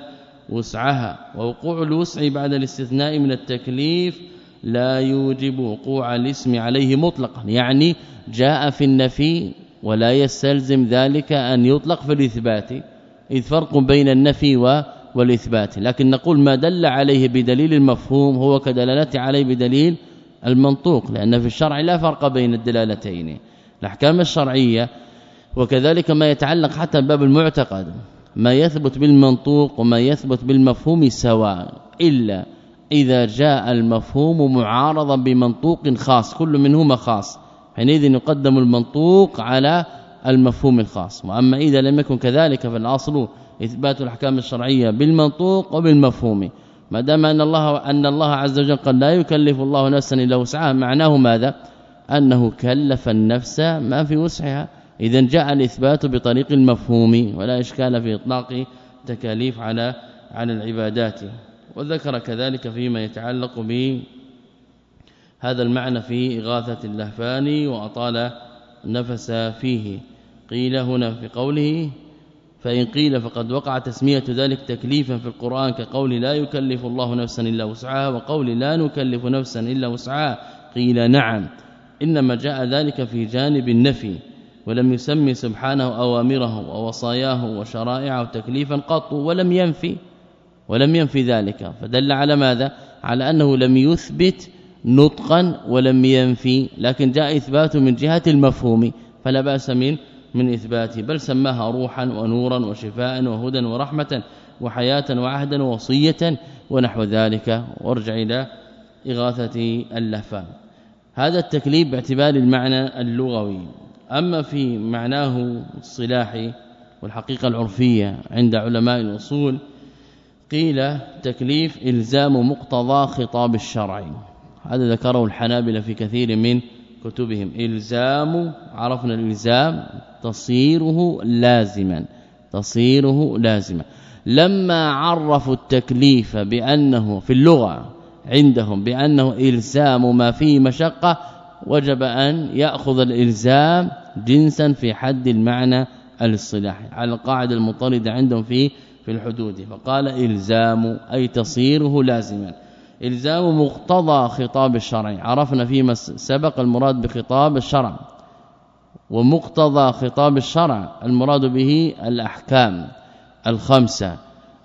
S2: وسعها ووقوع الوسع بعد الاستثناء من التكليف لا يوجب وقوع الاسم عليه مطلقا. يعني جاء في النفي ولا يستلزم ذلك أن يطلق في الإثبات. إذ فرق بين النفي والإثبات. لكن نقول ما دل عليه بدليل المفهوم هو كدلالته عليه بدليل المنطوق لأن في الشرع لا فرق بين الدلالتين. الأحكام الشرعية وكذلك ما يتعلق حتى باب المعتقد ما يثبت بالمنطوق وما يثبت بالمفهوم سواء إلا إذا جاء المفهوم معارضا بمنطوق خاص كل منهما خاص. حينئذ يقدم المنطوق على المفهوم الخاص. وأما إذا لم يكن كذلك فالأصل إثبات الأحكام الشرعية بالمنطوق وبالمفهوم. ما دام أن الله أن الله عز وجل قد لا يكلف الله نفسا إلا وسعها معناه ماذا؟ أنه كلف النفس ما في وسعها. اذا جاء الإثبات بطريق المفهوم ولا إشكال في إطلاق تكاليف على على العبادات. وذكر كذلك فيما يتعلق به هذا المعنى في إغاثة اللهفان وأطال نفس فيه. قيل هنا في قوله فإن قيل فقد وقع تسمية ذلك تكليفا في القرآن كقول لا يكلف الله نفسا إلا وسعها وقول لا نكلف نفسا إلا وسعها. قيل نعم إنما جاء ذلك في جانب النفي ولم يسمي سبحانه أوامره ووصاياه وشرائعه تكليفا قط ولم ينفي. ولم ينفي ذلك. فدل على ماذا؟ على أنه لم يثبت نطقا ولم ينفي لكن جاء إثبات من جهة المفهوم فلا بأس من من إثباته. بل سماها روحا ونورا وشفاء وهدى ورحمة وحياة وعهدا ووصية ونحو ذلك. وارجع إلى إغاثة اللهفان. هذا التكليف باعتبار المعنى اللغوي. أما في معناه الصلاحي والحقيقة العرفية عند علماء الأصول قيل تكليف إلزام مقتضى خطاب الشرع. هذا ذكره الحنابلة في كثير من كتبهم. إلزام عرفنا الإلزام تصيره لازما تصيره لازما. لما عرفوا التكليف بأنه في اللغة عندهم بأنه إلزام ما فيه مشقة وجب أن يأخذ الإلزام جنسا في حد المعنى الاصطلاحي. على القاعدة المطردة عندهم في في الحدود. فقال إلزام أي تصيره لازما. إلزام مقتضى خطاب الشرع. عرفنا فيما سبق المراد بخطاب الشرع. ومقتضى خطاب الشرع المراد به الأحكام الخمسة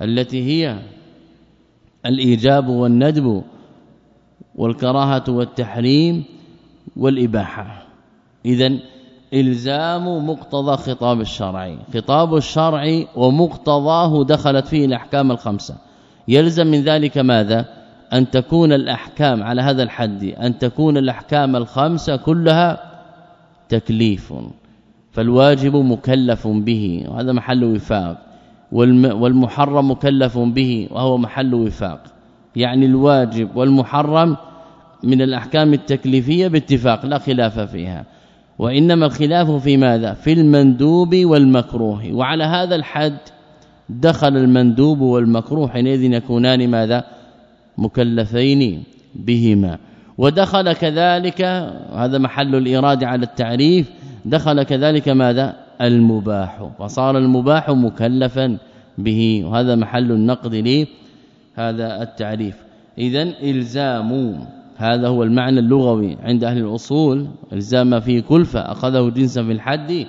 S2: التي هي الإيجاب والندب والكراهة والتحريم والإباحة. اذا إلزام مقتضى خطاب الشرع. خطاب الشرع ومقتضاه دخلت فيه الأحكام الخمسة. يلزم من ذلك ماذا؟ أن تكون الأحكام على هذا الحد أن تكون الأحكام الخمسة كلها تكليف. فالواجب مكلف به وهذا محل وفاق. والمحرم مكلف به وهو محل وفاق. يعني الواجب والمحرم من الأحكام التكليفية باتفاق لا خلاف فيها. وإنما الخلاف في ماذا؟ في المندوب والمكروه. وعلى هذا الحد دخل المندوب والمكروه حينئذ يكونان ماذا؟ مكلفين بهما. ودخل كذلك هذا محل الإرادة على التعريف دخل كذلك ماذا؟ المباح. فصار المباح مكلفا به. وهذا محل النقد لي هذا التعريف. اذا إلزام هذا هو المعنى اللغوي عند أهل الأصول. الزام فيه كلفة أخذه جنسا في الحد.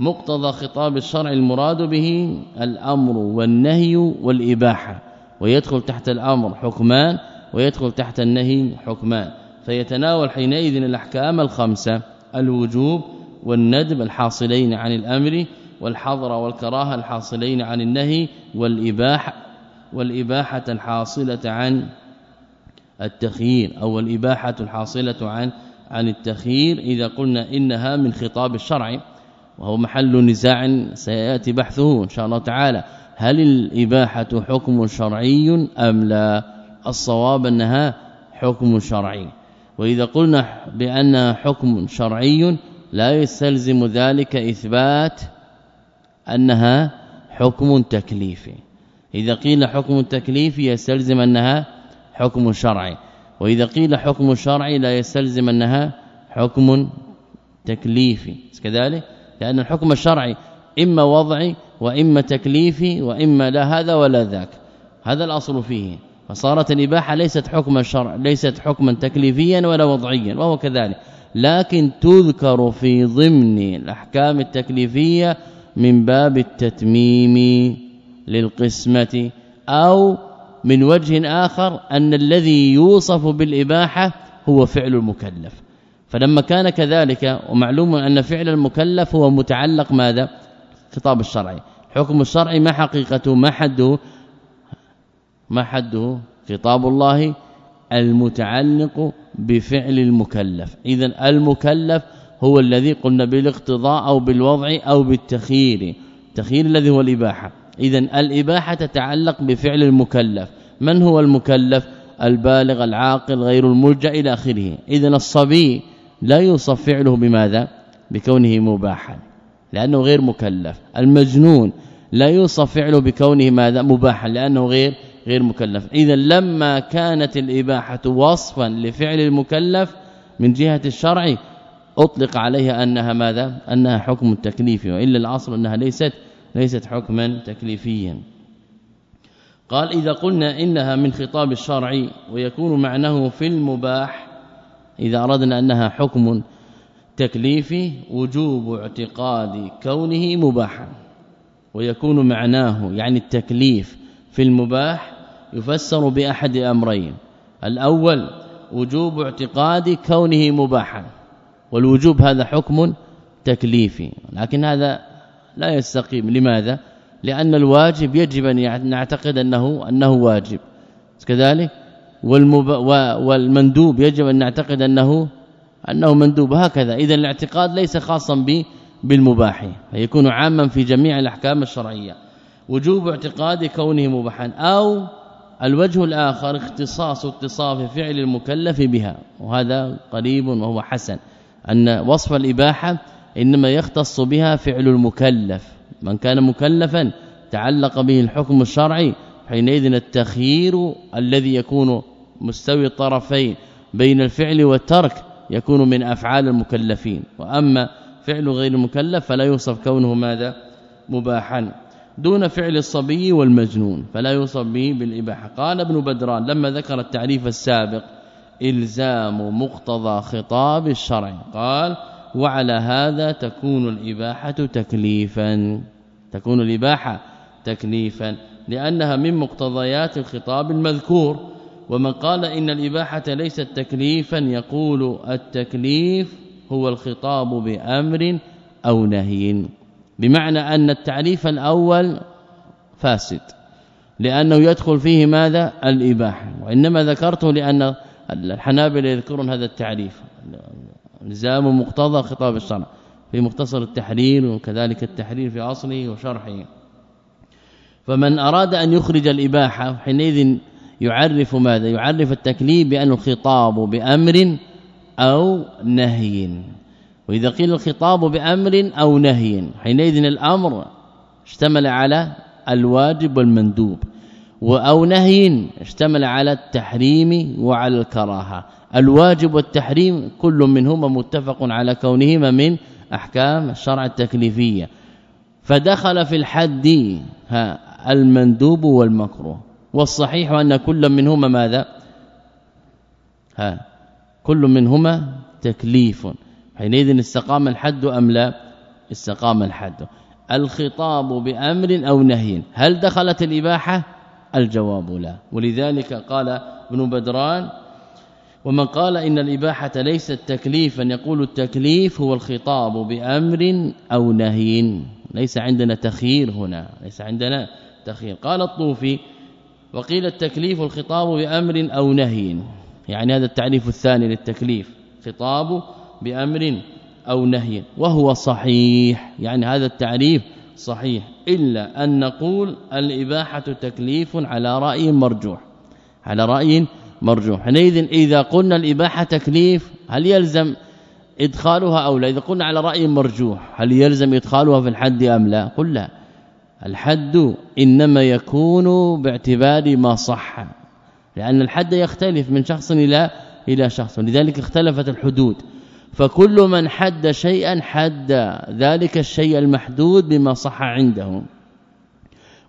S2: مقتضى خطاب الشرع المراد به الأمر والنهي والإباحة. ويدخل تحت الأمر حكمان ويدخل تحت النهي حكمان. فيتناول حينئذ الأحكام الخمسة الوجوب والندب الحاصلين عن الأمر والحظر والكراهة الحاصلين عن النهي والاباحه والإباحة الحاصلة عن التخيير أو الإباحة الحاصلة عن عن التخيير إذا قلنا إنها من خطاب الشرع وهو محل نزاع سيأتي بحثه إن شاء الله تعالى. هل الإباحة حكم شرعي أم لا؟ الصواب أنها حكم شرعي. وإذا قلنا بانها حكم شرعي لا يستلزم ذلك إثبات أنها حكم تكليفي. إذا قيل حكم تكليفي يستلزم أنها حكم شرعي. وإذا قيل حكم شرعي لا يستلزم أنها حكم تكليفي. كذلك؟ لأن الحكم الشرعي إما وضعي وإما تكليفي وإما لا هذا ولا ذاك. هذا الأصل فيه. فصارت الإباحة ليست حكما شرع ليست حكما تكليفيا ولا وضعيا وهو كذلك. لكن تذكر في ضمن الأحكام التكليفية من باب التتميم للقسمة أو من وجه آخر أن الذي يوصف بالإباحة هو فعل المكلف. فلما كان كذلك ومعلوم أن فعل المكلف هو متعلق ماذا؟ خطاب الشرعي. حكم الشرعي ما حقيقته ما حده ما حده خطاب الله المتعلق بفعل المكلف. إذا المكلف هو الذي قلنا بالإقتضاء أو بالوضع أو بالتخيير. التخيير الذي هو الإباحة. اذا الإباحة تتعلق بفعل المكلف. من هو المكلف؟ البالغ العاقل غير الملجأ إلى آخره. اذا الصبي لا يوصف فعله بماذا؟ بكونه مباحا لأنه غير مكلف. المجنون لا يوصف فعله بكونه ماذا؟ مباحا لأنه غير غير مكلف. اذا لما كانت الإباحة وصفا لفعل المكلف من جهة الشرع أطلق عليها أنها ماذا؟ أنها حكم تكليفي وإلا الاصل أنها ليست ليست حكما تكليفيا. قال إذا قلنا إنها من خطاب الشرع ويكون معناه في المباح إذا أردنا أنها حكم تكليفي وجوب اعتقاد كونه مباحا ويكون معناه يعني التكليف في المباح يفسر بأحد أمرين. الأول وجوب اعتقاد كونه مباحا والوجوب هذا حكم تكليفي. لكن هذا لا يستقيم. لماذا؟ لأن الواجب يجب أن نعتقد انه أنه واجب. كذلك والمندوب يجب أن نعتقد انه أنه مندوب. هكذا. إذا الاعتقاد ليس خاصا بالمباح فيكون عاما في جميع الأحكام الشرعية. وجوب اعتقاد كونه مباحا أو الوجه الآخر اختصاص اتصاف فعل المكلف بها. وهذا قريب وهو حسن. أن وصف الإباحة إنما يختص بها فعل المكلف. من كان مكلفا تعلق به الحكم الشرعي حينئذ التخيير الذي يكون مستوي الطرفين بين الفعل والترك يكون من أفعال المكلفين. وأما فعل غير المكلف فلا يوصف كونه ماذا؟ مباحا. دون فعل الصبي والمجنون فلا يوصف به بالإباحة. قال ابن بدران لما ذكر التعريف السابق إلزام مقتضى خطاب الشرع. قال وعلى هذا تكون الإباحة تكليفا. تكون الإباحة تكليفا لأنها من مقتضيات الخطاب المذكور. ومن قال إن الإباحة ليست تكليفا يقول التكليف هو الخطاب بأمر أو نهي. بمعنى أن التعريف الأول فاسد لأنه يدخل فيه ماذا؟ الإباحة. وإنما ذكرته لأن الحنابلة يذكرون هذا التعريف الزام مقتضى خطاب الشرع في مختصر التحرير وكذلك التحرير في أصله وشرحه. فمن أراد أن يخرج الإباحة حينئذ يعرف ماذا؟ يعرف التكليف بأن الخطاب بأمر أو نهي. وإذا قيل الخطاب بأمر أو نهي حينئذ الأمر اشتمل على الواجب والمندوب. أو نهي اشتمل على التحريم وعلى الكراهة. الواجب والتحريم كل منهما متفق على كونهما من أحكام الشرع التكليفية. فدخل في الحد ها المندوب والمكروه. والصحيح أن كل منهما ماذا؟ ها كل منهما تكليف. حينئذ استقام الحد أم لا؟ استقام الحد. الخطاب بأمر أو نهي هل دخلت الإباحة؟ الجواب لا. ولذلك قال ابن بدران ومن قال إن الإباحة ليست تكليفا يقول التكليف هو الخطاب بأمر أو نهي. ليس عندنا تخيير هنا ليس عندنا تخيير. قال الطوفي وقيل التكليف الخطاب بأمر أو نهي. يعني هذا التعريف الثاني للتكليف خطاب بأمر أو نهي. وهو صحيح يعني هذا التعريف صحيح. إلا أن نقول الإباحة تكليف على رأي مرجوح على رأي مرجوح حينئذ إذا قلنا الإباحة تكليف هل يلزم إدخالها أو لا؟ إذا قلنا على رأي مرجوح هل يلزم إدخالها في الحد أم لا؟ قل لا. الحد إنما يكون باعتبار ما صح لأن الحد يختلف من شخص إلى إلى شخص لذلك اختلفت الحدود. فكل من حد شيئا حد ذلك الشيء المحدود بما صح عنده.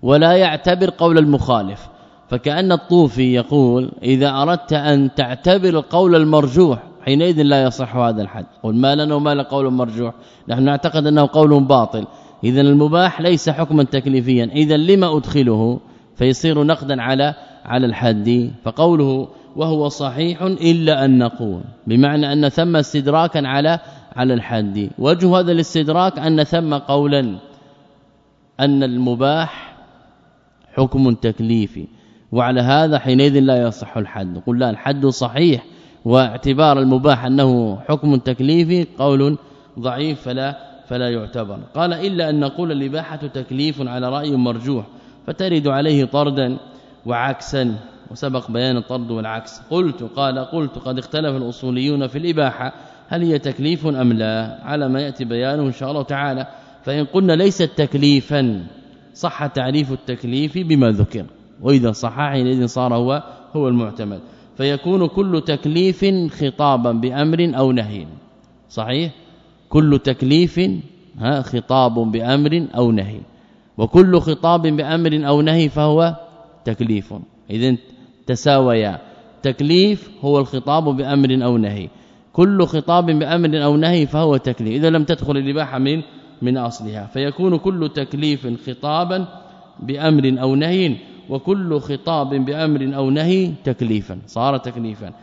S2: ولا يعتبر قول المخالف. فكأن الطوفي يقول إذا أردت أن تعتبر القول المرجوح حينئذ لا يصح هذا الحد. قل ما لنا وما لقول مرجوح نحن نعتقد أنه قول باطل. اذا المباح ليس حكما تكليفيا. اذا لما أدخله؟ فيصير نقدا على على الحد. فقوله وهو صحيح إلا أن نقول بمعنى أن ثم استدراكا على على الحد. وجه هذا الاستدراك أن ثم قولا أن المباح حكم تكليفي. وعلى هذا حينئذ لا يصح الحد. قل لا الحد صحيح واعتبار المباح أنه حكم تكليفي قول ضعيف فلا فلا يعتبر. قال إلا أن نقول الإباحة تكليف على رأي مرجوح فترد عليه طردا وعكسا وسبق بيان الطرد والعكس. قلت قال قلت قد اختلف الأصوليون في الإباحة هل هي تكليف أم لا؟ على ما يأتي بيانه إن شاء الله تعالى. فإن قلنا ليست تكليفا صح تعريف التكليف بما ذكر. وإذا صح حينئذ صار هو هو المعتمد. فيكون كل تكليف خطابا بأمر أو نهي. صحيح؟ كل تكليف ها خطاب بأمر أو نهي. وكل خطاب بأمر أو نهي فهو تكليف. اذا تساويا. تكليف هو الخطاب بأمر أو نهي. كل خطاب بأمر أو نهي فهو تكليف. إذا لم تدخل الإباحة من من أصلها. فيكون كل تكليف خطابا بأمر أو نهي. وكل خطاب بأمر أو نهي تكليفا صار تكليفا.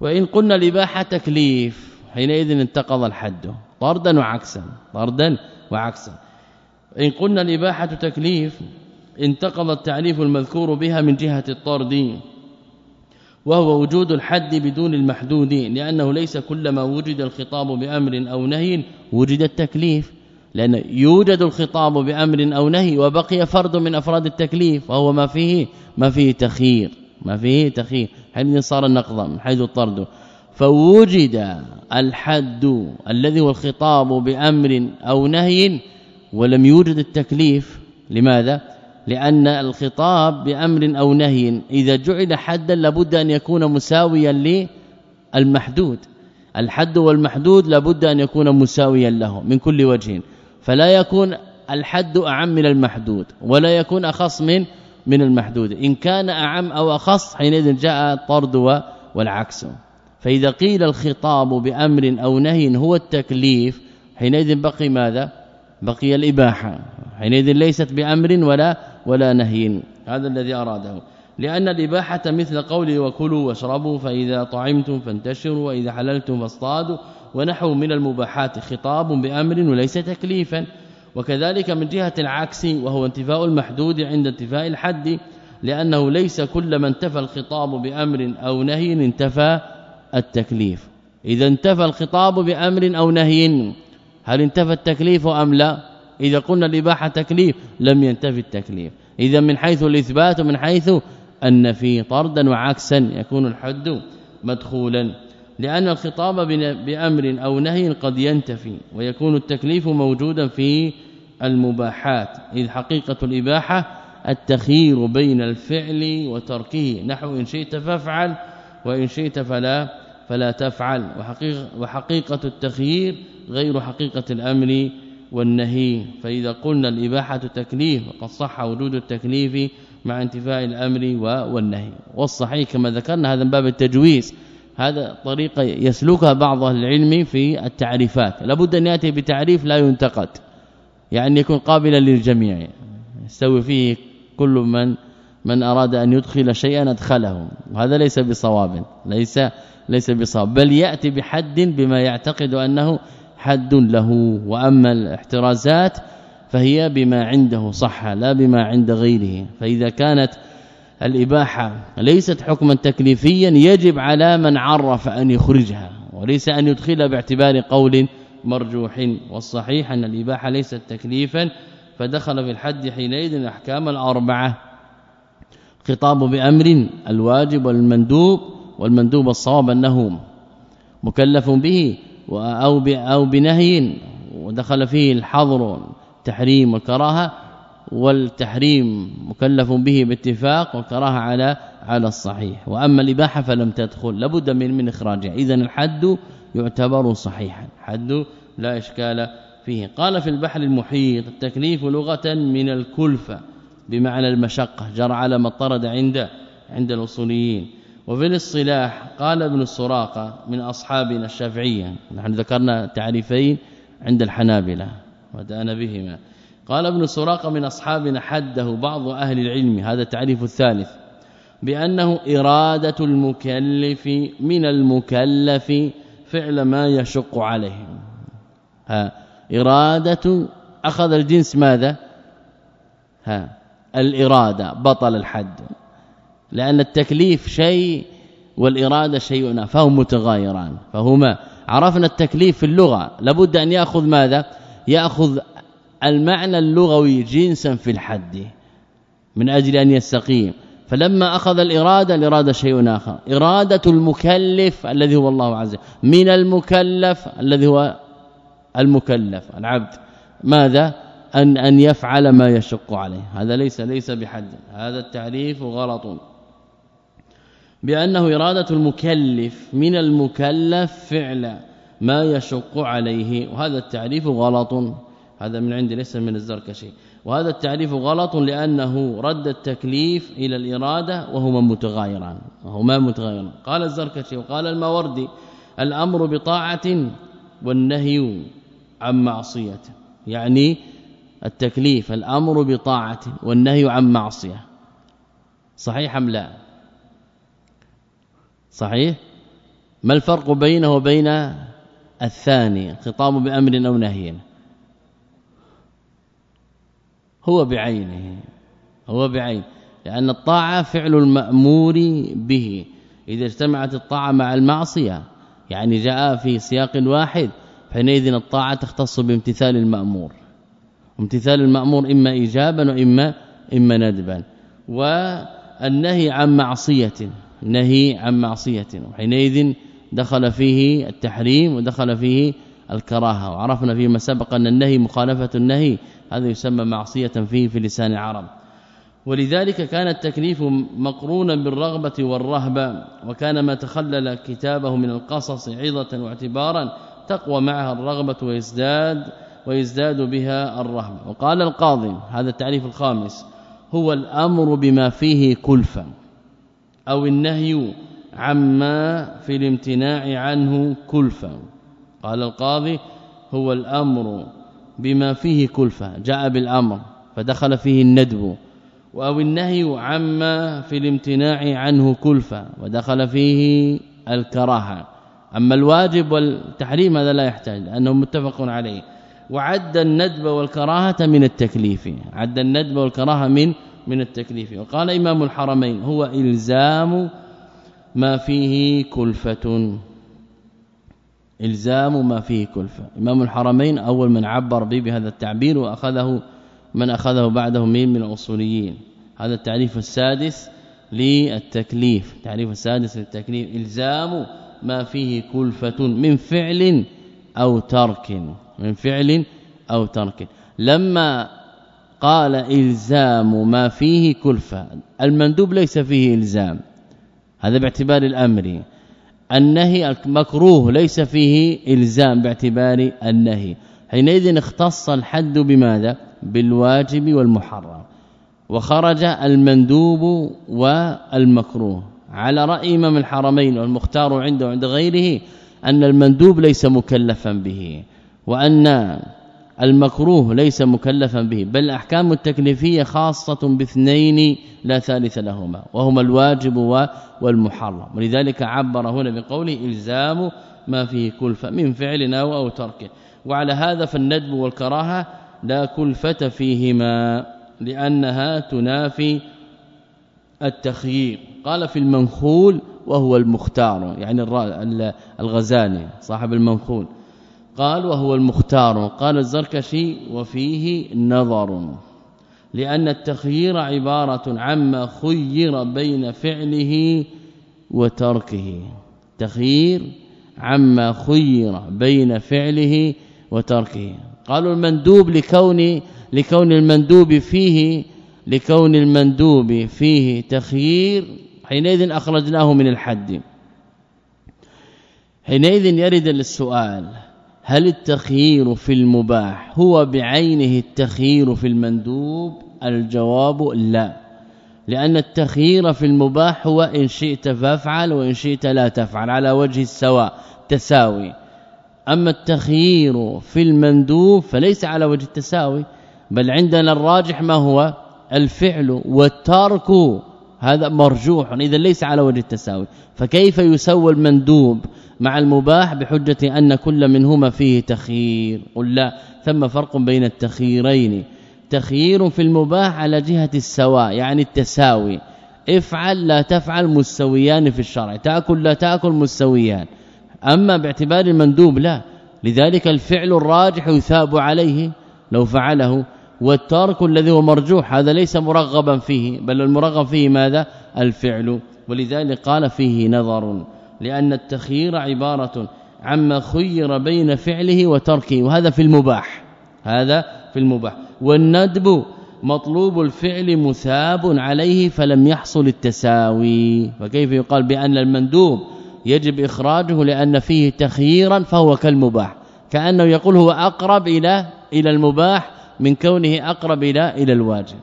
S2: وإن قلنا الاباحه تكليف حينئذ انتقض الحد. طردا وعكسا طردا وعكسا. إن قلنا الاباحه تكليف انتقض التعريف المذكور بها من جهة الطرد وهو وجود الحد بدون المحدود لأنه ليس كلما وجد الخطاب بأمر أو نهي وجد التكليف. لأن يوجد الخطاب بأمر أو نهي وبقي فرد من أفراد التكليف وهو ما فيه ما فيه تخيير ما فيه تخيير حين صار النقض من حيث الطرد. فوجد الحد الذي هو الخطاب بأمر أو نهي ولم يوجد التكليف. لماذا؟ لأن الخطاب بأمر أو نهي إذا جعل حدا لابد أن يكون مساويا للمحدود. الحد والمحدود لابد أن يكون مساويا له من كل وجه. فلا يكون الحد أعم من المحدود ولا يكون أخص من من المحدود. إن كان أعم أو أخص حينئذ جاء الطرد والعكس. فإذا قيل الخطاب بأمر أو نهي هو التكليف حينئذ بقي ماذا؟ بقي الإباحة. حينئذ ليست بأمر ولا ولا نهي. هذا الذي أراده. لأن الإباحة مثل قوله وكلوا واشربوا فإذا طعمتم فانتشروا وإذا حللتم فاصطادوا. ونحو من المباحات خطاب بأمر وليس تكليفا. وكذلك من جهة العكس وهو انتفاء المحدود عند انتفاء الحد لأنه ليس كل انتفى الخطاب بأمر أو نهي انتفى التكليف. إذا انتفى الخطاب بأمر أو نهي هل انتفى التكليف أم لا؟ إذا قلنا الإباحة تكليف لم ينتفي التكليف. إذا من حيث الإثبات ومن حيث النفي طردا وعكسا يكون الحد مدخولا. لأن الخطاب بأمر أو نهي قد ينتفي ويكون التكليف موجودا في المباحات إذ حقيقة الإباحة التخيير بين الفعل وتركه. نحو إن شئت فافعل وإن شئت فلا فلا تفعل. وحقيقة, وحقيقة التخيير غير حقيقة الأمر والنهي. فإذا قلنا الإباحة تكليف وقد صح وجود التكليف مع انتفاء الأمر والنهي. والصحيح كما ذكرنا هذا من باب التجويز. هذا طريقة يسلكها بعض العلم في التعريفات. لابد أن يأتي بتعريف لا ينتقد يعني يكون قابلا للجميع. يستوي فيه كل من من أراد أن يدخل شيئا أدخله. وهذا ليس بصواب ليس ليس بصواب بل يأتي بحد بما يعتقد أنه حد له. وأما الاحترازات فهي بما عنده صح لا بما عند غيره. فإذا كانت الإباحة. ليست حكما تكليفيا يجب على من عرف أن يخرجها وليس أن يدخل باعتبار قول مرجوح والصحيح أن الإباحة ليست تكليفا فدخل في الحد حينئذ الأحكام الأربعة. خطاب بأمر الواجب والمندوب والمندوب الصواب أنه مكلف به أو أو بنهي ودخل فيه الحظر تحريم والكراهة. والتحريم مكلف به باتفاق والكراهه على على الصحيح. وأما الإباحة فلم تدخل لابد من من إخراجها. اذا الحد يعتبر صحيحا. حد لا إشكال فيه. قال في البحر المحيط التكليف لغة من الكلفة بمعنى المشقة جرى على ما طرد عند عند الأصوليين. وفي الاصطلاح قال ابن السراقة من أصحابنا الشافعية نحن ذكرنا تعريفين عند الحنابلة ودانا بهما. قال ابن سراقه من اصحابنا حده بعض أهل العلم هذا التعريف الثالث بأنه إرادة المكلف من المكلف فعل ما يشق عليه. ها إرادة أخذ الجنس ماذا؟ ها الإرادة بطل الحد لأن التكليف شيء والإرادة شيء فهم متغايران فهما عرفنا التكليف في اللغة لابد أن يأخذ ماذا؟ يأخذ المعنى اللغوي جنسا في الحد من أجل أن يستقيم. فلما أخذ الإرادة الإرادة شيء آخر. إرادة المكلف الذي هو الله عز وجل. من المكلف الذي هو المكلف العبد. ماذا؟ أن أن يفعل ما يشق عليه. هذا ليس ليس بحد. هذا التعريف غلط. بأنه إرادة المكلف من المكلف فعل ما يشق عليه. وهذا التعريف غلط. هذا من عندي ليس من الزركشي وهذا التعريف غلط لأنه رد التكليف إلى الإرادة وهما متغايران وهما متغايران. قال الزركشي وقال الماوردي الأمر بطاعة والنهي عن معصية. يعني التكليف الأمر بطاعة والنهي عن معصية. صحيح أم لا؟ صحيح؟ ما الفرق بينه وبين الثاني خطاب بأمر أو نهي؟ هو بعينه هو بعين لأن الطاعة فعل المأمور به. إذا اجتمعت الطاعة مع المعصية يعني جاء في سياق واحد حينئذ الطاعة تختص بامتثال المأمور. امتثال المأمور إما ايجابا وإما إما ندبا. والنهي عن معصية نهي عن معصية. وحينئذ دخل فيه التحريم ودخل فيه الكراهة. وعرفنا فيما سبق أن النهي مخالفة النهي هذا يسمى معصية فيه في لسان العرب. ولذلك كان التكليف مقرونا بالرغبة والرهبة وكان ما تخلل كتابه من القصص عظة واعتبارا تقوى معها الرغبة ويزداد ويزداد بها الرهبة. وقال القاضي هذا التعريف الخامس هو الأمر بما فيه كلفة أو النهي عما في الامتناع عنه كلفة. قال القاضي هو الأمر بما فيه كلفة جاء بالأمر فدخل فيه الندب أو النهي عما في الامتناع عنه كلفة ودخل فيه الكراهة. أما الواجب والتحريم هذا لا يحتاج لأنه متفق عليه. وعد الندب والكراهة من التكليف عد الندب والكراهة من من التكليف. وقال إمام الحرمين هو إلزام ما فيه كلفة. إلزام ما فيه كلفة. إمام الحرمين أول من عبر به بهذا التعبير وأخذه من أخذه بعده من من الأصوليين. هذا التعريف السادس للتكليف. تعريف السادس للتكليف. إلزام ما فيه كلفة من فعل أو ترك. من فعل أو ترك. لما قال إلزام ما فيه كلفة المندوب ليس فيه إلزام. هذا باعتبار الأمر. النهي المكروه ليس فيه إلزام باعتبار النهي. حينئذ اختص الحد بماذا؟ بالواجب والمحرم. وخرج المندوب والمكروه. على رأي إمام الحرمين والمختار عنده عند غيره أن المندوب ليس مكلفا به وأن المكروه ليس مكلفا به بل الأحكام التكليفية خاصة باثنين لا ثالث لهما وهما الواجب والمحرم. ولذلك عبر هنا بقوله إلزام ما فيه كلفة من فعل أو أو ترك وعلى هذا فالندب والكراهة لا كلفة فيهما لأنها تنافي التخيير. قال في المنخول وهو المختار يعني الغزالي صاحب المنخول. قال وهو المختار. قال الزركشي وفيه نظر. لأن التخيير عبارة عما خير بين فعله وتركه. تخيير عما خير بين فعله وتركه. قالوا المندوب لكون لكون المندوب فيه لكون المندوب فيه تخيير حينئذ أخرجناه من الحد. حينئذ يرد السؤال هل التخيير في المباح هو بعينه التخيير في المندوب؟ الجواب لا. لأن التخيير في المباح هو إن شئت فافعل وإن شئت لا تفعل على وجه السواء تساوي. أما التخيير في المندوب فليس على وجه التساوي بل عندنا الراجح ما هو؟ الفعل والترك. هذا مرجوح اذا ليس على وجه التساوي. فكيف يسوى المندوب؟ مع المباح بحجة أن كل منهما فيه تخيير. قل لا ثم فرق بين التخييرين. تخيير في المباح على جهة السواء يعني التساوي. افعل لا تفعل مستويان في الشرع. تأكل لا تأكل مستويان. أما باعتبار المندوب لا. لذلك الفعل الراجح يثاب عليه لو فعله والترك الذي هو مرجوح هذا ليس مرغبا فيه. بل المرغب فيه ماذا؟ الفعل. ولذلك قال فيه نظر. لأن التخيير عبارة عما خير بين فعله وتركه وهذا في المباح هذا في المباح. والندب مطلوب الفعل مثاب عليه فلم يحصل التساوي. فكيف يقال بأن المندوب يجب إخراجه لأن فيه تخييرا فهو كالمباح؟ كأنه يقول هو أقرب إلى إلى المباح من كونه أقرب إلى إلى الواجب.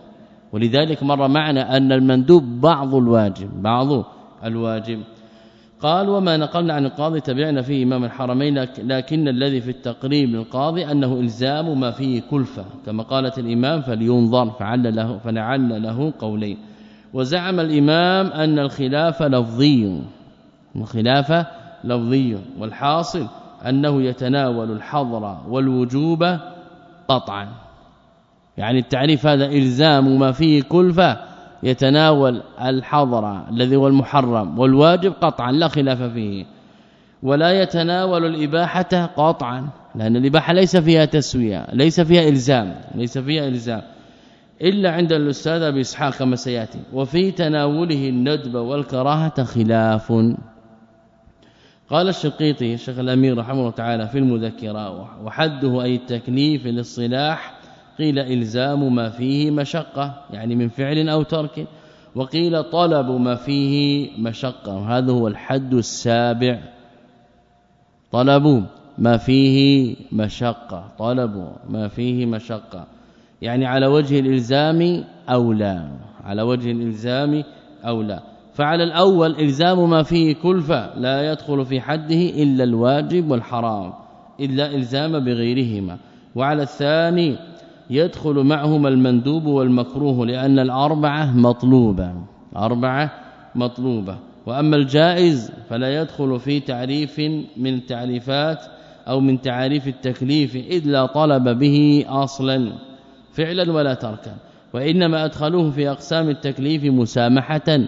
S2: ولذلك مر معنا أن المندوب بعض الواجب بعض الواجب. قال وما نقلنا عن القاضي تبعنا فيه إمام الحرمين لكن الذي في التقريب للقاضي أنه إلزام ما فيه كلفة. كما قالت الإمام فلينظر فعل له فنعل له قولين. وزعم الإمام أن الخلاف لفظي الخلاف لفظي والحاصل أنه يتناول الحظر والوجوب قطعا. يعني التعريف هذا إلزام ما فيه كلفة يتناول الحظر الذي هو المحرم والواجب قطعا لا خلاف فيه. ولا يتناول الإباحة قطعا لأن الإباحة ليس فيها تسوية ليس فيها إلزام ليس فيها إلزام. إلا عند الأستاذ أبي إسحاق كما سيأتي. وفي تناوله الندب والكراهة خلاف. قال الشقيطي الشيخ الأمير رحمه الله تعالى في المذكرة وحده أي التكليف للصلاح قيل إلزام ما فيه مشقة يعني من فعل أو ترك. وقيل طلب ما فيه مشقة هذا هو الحد السابع. طلب ما فيه مشقة طلب ما فيه مشقة. يعني على وجه الإلزام أو لا على وجه الإلزام أو لا. فعلى الأول إلزام ما فيه كلفة لا يدخل في حده إلا الواجب والحرام إلا إلزام بغيرهما. وعلى الثاني يدخل معهما المندوب والمكروه لأن الأربعة مطلوبة. اربعه مطلوبة. وأما الجائز فلا يدخل في تعريف من التعريفات أو من تعاريف التكليف إذ لا طلب به أصلا فعلا ولا تركا. وإنما أدخلوه في أقسام التكليف مسامحة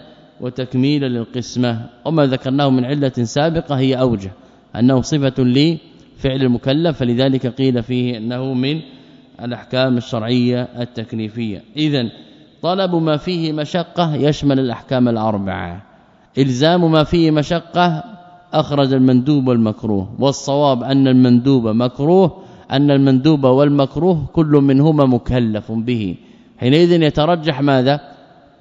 S2: وتكميلا للقسمة. وما ذكرناه من علة سابقة هي أوجه أنه صفة لفعل المكلف فلذلك قيل فيه إنه من الأحكام الشرعية التكليفية. اذا طلب ما فيه مشقة يشمل الأحكام الأربعة. إلزام ما فيه مشقة أخرج المندوب والمكروه والصواب أن المندوب مكروه أن المندوب والمكروه كل منهما مكلف به. حينئذ يترجح ماذا؟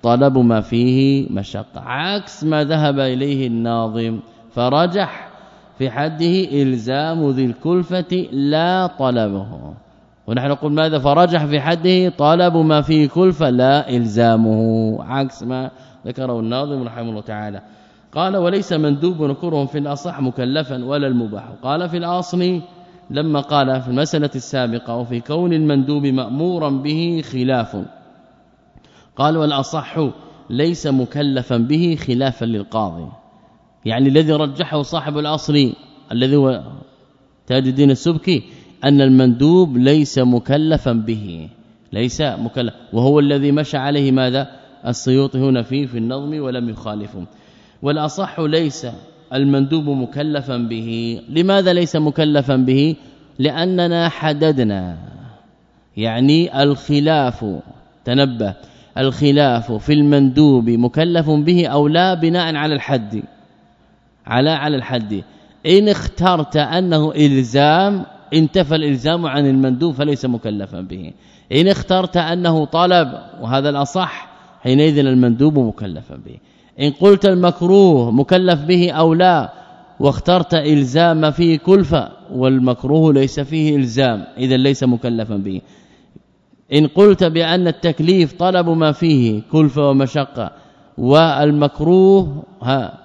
S2: طلب ما فيه مشقة. عكس ما ذهب إليه الناظم فرجح في حده إلزام ذي الكلفة لا طلبه. ونحن نقول ماذا؟ فرجح في حده طلب ما فيه كلفه لا إلزامه. عكس ما ذكره الناظم رحمه الله تعالى. قال وليس مندوب نكره في الأصح مكلفا ولا المباح. قال في الأصل لما قال في المسألة السابقة وفي كون المندوب مأمورا به خلاف. قال والأصح ليس مكلفا به خلافا للقاضي. يعني الذي رجحه صاحب الأصل الذي هو تاج الدين السبكي أن المندوب ليس مكلفا به ليس مكلف. وهو الذي مشى عليه ماذا؟ السيوطي هنا فيه في النظم ولم يخالفه والأصح ليس المندوب مكلفا به. لماذا ليس مكلفا به؟ لأننا حددنا يعني الخلاف تنبه الخلاف في المندوب مكلف به أو لا بناء على الحد. على على الحد. إن اخترت أنه إلزام انتفى الإلزام عن المندوب فليس مكلفا به. إن اخترت أنه طلب وهذا الأصح حينئذ المندوب مكلفا به. إن قلت المكروه مكلف به أو لا واخترت إلزام فيه كلفة والمكروه ليس فيه إلزام اذا ليس مكلفا به. إن قلت بأن التكليف طلب ما فيه كلفة ومشقة والمكروه ها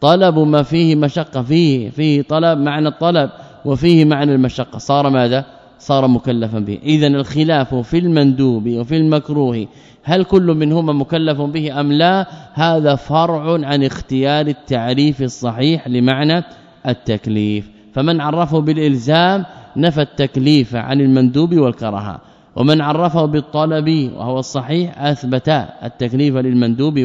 S2: طلب ما فيه مشقة فيه فيه طلب معنى الطلب وفيه معنى المشقة. صار ماذا؟ صار مكلفا به. اذا الخلاف في المندوب وفي المكروه هل كل منهما مكلف به أم لا؟ هذا فرع عن اختيار التعريف الصحيح لمعنى التكليف. فمن عرفه بالإلزام نفى التكليف عن المندوب والكراهة. ومن عرفه بالطلب وهو الصحيح أثبت التكليف للمندوب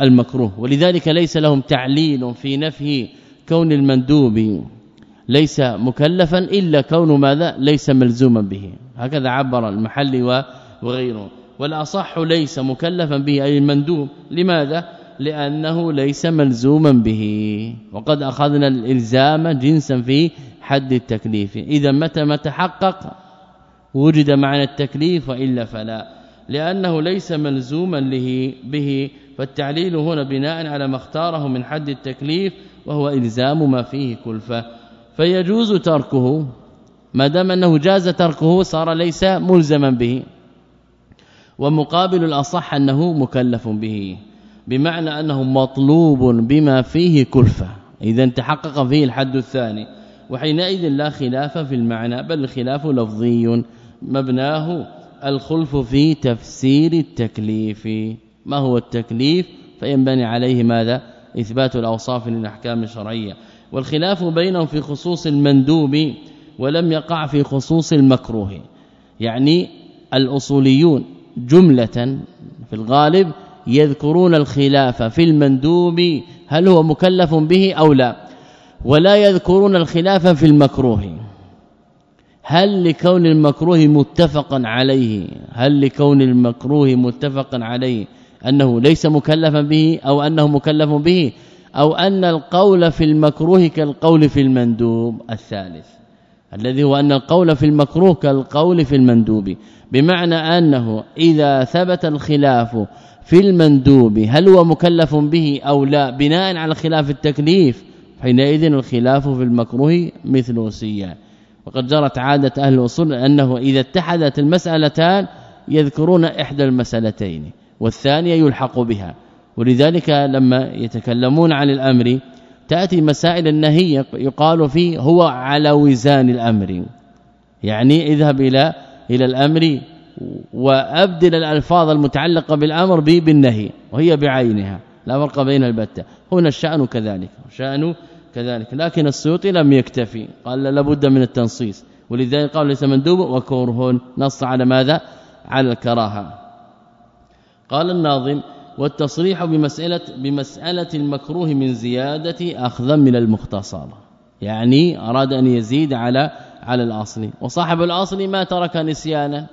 S2: والمكروه. ولذلك ليس لهم تعليل في نفي كون المندوب ليس مكلفا إلا كون ماذا؟ ليس ملزوما به. هكذا عبر المحل وغيره. والأصح ليس مكلفا به أي المندوب. لماذا؟ لأنه ليس ملزوما به. وقد أخذنا الإلزام جنسا في حد التكليف. إذا متى ما تحقق وجد معنى التكليف وإلا فلا. لأنه ليس ملزوما له به. فالتعليل هنا بناء على ما اختاره من حد التكليف وهو إلزام ما فيه كلفة. فيجوز تركه ما دام أنه جاز تركه صار ليس ملزما به. ومقابل الأصح أنه مكلف به بمعنى أنه مطلوب بما فيه كلفة. إذا تحقق فيه الحد الثاني وحينئذ لا خلاف في المعنى بل الخلاف لفظي مبناه الخلف في تفسير التكليف. ما هو التكليف؟ فينبني عليه ماذا؟ إثبات الأوصاف للأحكام الشرعية. والخلاف بينهم في خصوص المندوب ولم يقع في خصوص المكروه. يعني الأصوليون جملة في الغالب يذكرون الخلاف في المندوب هل هو مكلف به أو لا ولا يذكرون الخلاف في المكروه. هل لكون المكروه متفقا عليه هل لكون المكروه متفقا عليه أنه ليس مكلفا به أو أنه مكلف به؟ أو أن القول في المكروه كالقول في المندوب الثالث. الذي هو أن القول في المكروه كالقول في المندوب. بمعنى أنه إذا ثبت الخلاف في المندوب هل هو مكلف به أو لا بناء على خلاف التكليف حينئذ الخلاف في المكروه مثل سيان وقد جرت عادة أهل الأصول أنه إذا اتحدت المسألتان يذكرون إحدى المسألتين والثانية يلحق بها. ولذلك لما يتكلمون عن الأمر تأتي مسائل النهي يقال فيه هو على وزان الأمر. يعني اذهب إلى إلى الأمر وأبدل الألفاظ المتعلقة بالأمر به بالنهي وهي بعينها لا فرق بين البتة. هنا الشأن كذلك شأن كذلك لكن السيوطي لم يكتفي قال لابد من التنصيص. ولذلك قال ليس مندوب وكره نص على ماذا؟ على الكراهة. قال الناظم والتصريح بمسألة بمسألة المكروه من زيادة اخذا من المختصر. يعني أراد أن يزيد على على الأصل. وصاحب الأصل ما ترك نسيانا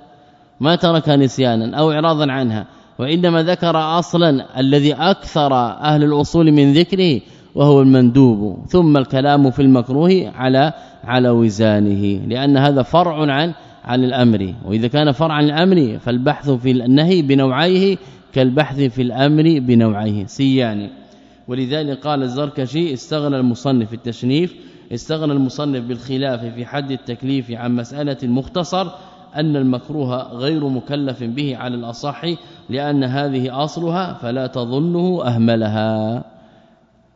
S2: ما ترك نسيانا أو اعراضا عنها. وانما ذكر أصلا الذي أكثر أهل الأصول من ذكره وهو المندوب. ثم الكلام في المكروه على على وزانه. لأن هذا فرع عن عن الأمر. وإذا كان فرعا عن الأمر فالبحث في النهي بنوعيه كالبحث في الأمر بنوعيه سيان. ولذلك قال الزركشي استغنى المصنف التشنيف استغنى المصنف بالخلاف في حد التكليف عن مسألة المختصر أن المكروه غير مكلف به على الأصح لأن هذه أصلها فلا تظنه أهملها.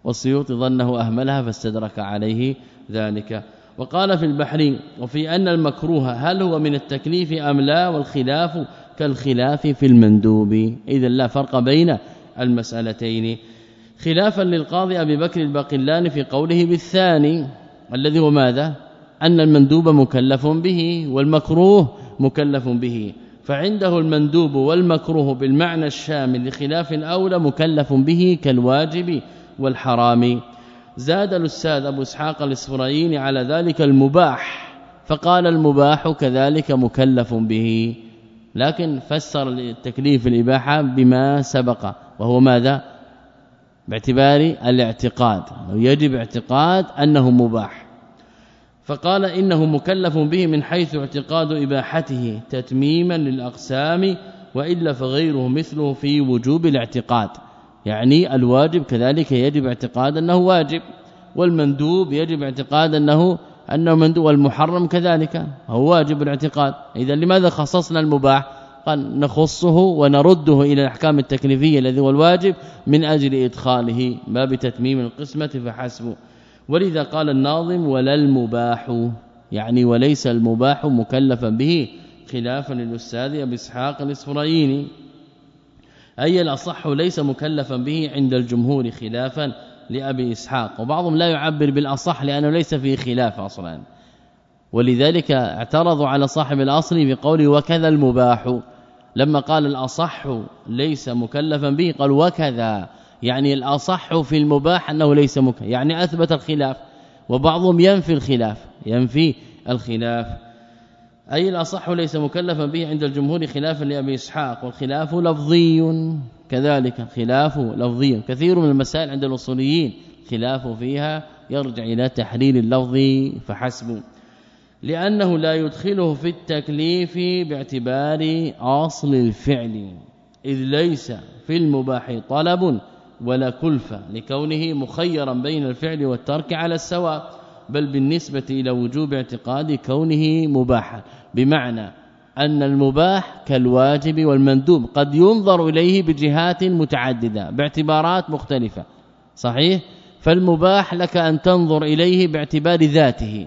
S2: والسيوط ظنه أهملها فاستدرك عليه ذلك. وقال في البحر وفي أن المكروه هل هو من التكليف أم لا والخلاف كالخلاف في المندوب. إذا لا فرق بين المسألتين. خلافا للقاضي أبي بكر الباقلاني في قوله بالثاني الذي هو ماذا؟ أن المندوب مكلف به والمكروه مكلف به. فعنده المندوب والمكروه بالمعنى الشامل لخلاف الاولى مكلف به كالواجب والحرام. زاد الأستاذ أبو إسحاق الاسفرايني على ذلك المباح فقال المباح كذلك مكلف به. لكن فسر التكليف الإباحة بما سبق وهو ماذا؟ باعتبار الاعتقاد يجب اعتقاد أنه مباح. فقال إنه مكلف به من حيث اعتقاد إباحته تتميما للأقسام وإلا فغيره مثله في وجوب الاعتقاد. يعني الواجب كذلك يجب اعتقاد أنه واجب والمندوب يجب اعتقاد أنه أنه مندوب والمحرم كذلك. هو واجب الاعتقاد. إذا لماذا خصصنا المباح؟ قال نخصه ونرده إلى الأحكام التكليفية الذي هو الواجب من أجل إدخاله. ما بتتميم القسمة فحسب. ولذا قال الناظم ولا المباح يعني وليس المباح مكلفا به خلافا للأستاذ أبي إسحاق الاسفرايني أي الأصح ليس مكلفا به عند الجمهور خلافا لأبي إسحاق. وبعضهم لا يعبر بالأصح لأنه ليس فيه خلاف أصلا. ولذلك اعترضوا على صاحب الأصل بقوله وكذا المباح. لما قال الأصح ليس مكلفا به قال وكذا. يعني الأصح في المباح أنه ليس مكلف يعني أثبت الخلاف. وبعضهم ينفي الخلاف ينفي الخلاف. أي الأصح ليس مكلفا به عند الجمهور خلافا لأبي إسحاق والخلاف لفظي. كذلك خلاف لفظي. كثير من المسائل عند الأصوليين خلاف فيها يرجع إلى تحليل اللفظ فحسب. لأنه لا يدخله في التكليف باعتبار أصل الفعل إذ ليس في المباح طلب ولا كلفه لكونه مخيرا بين الفعل والترك على السواء بل بالنسبة إلى وجوب اعتقاد كونه مباحا. بمعنى أن المباح كالواجب والمندوب. قد ينظر إليه بجهات متعددة باعتبارات مختلفة. صحيح؟ فالمباح لك أن تنظر إليه باعتبار ذاته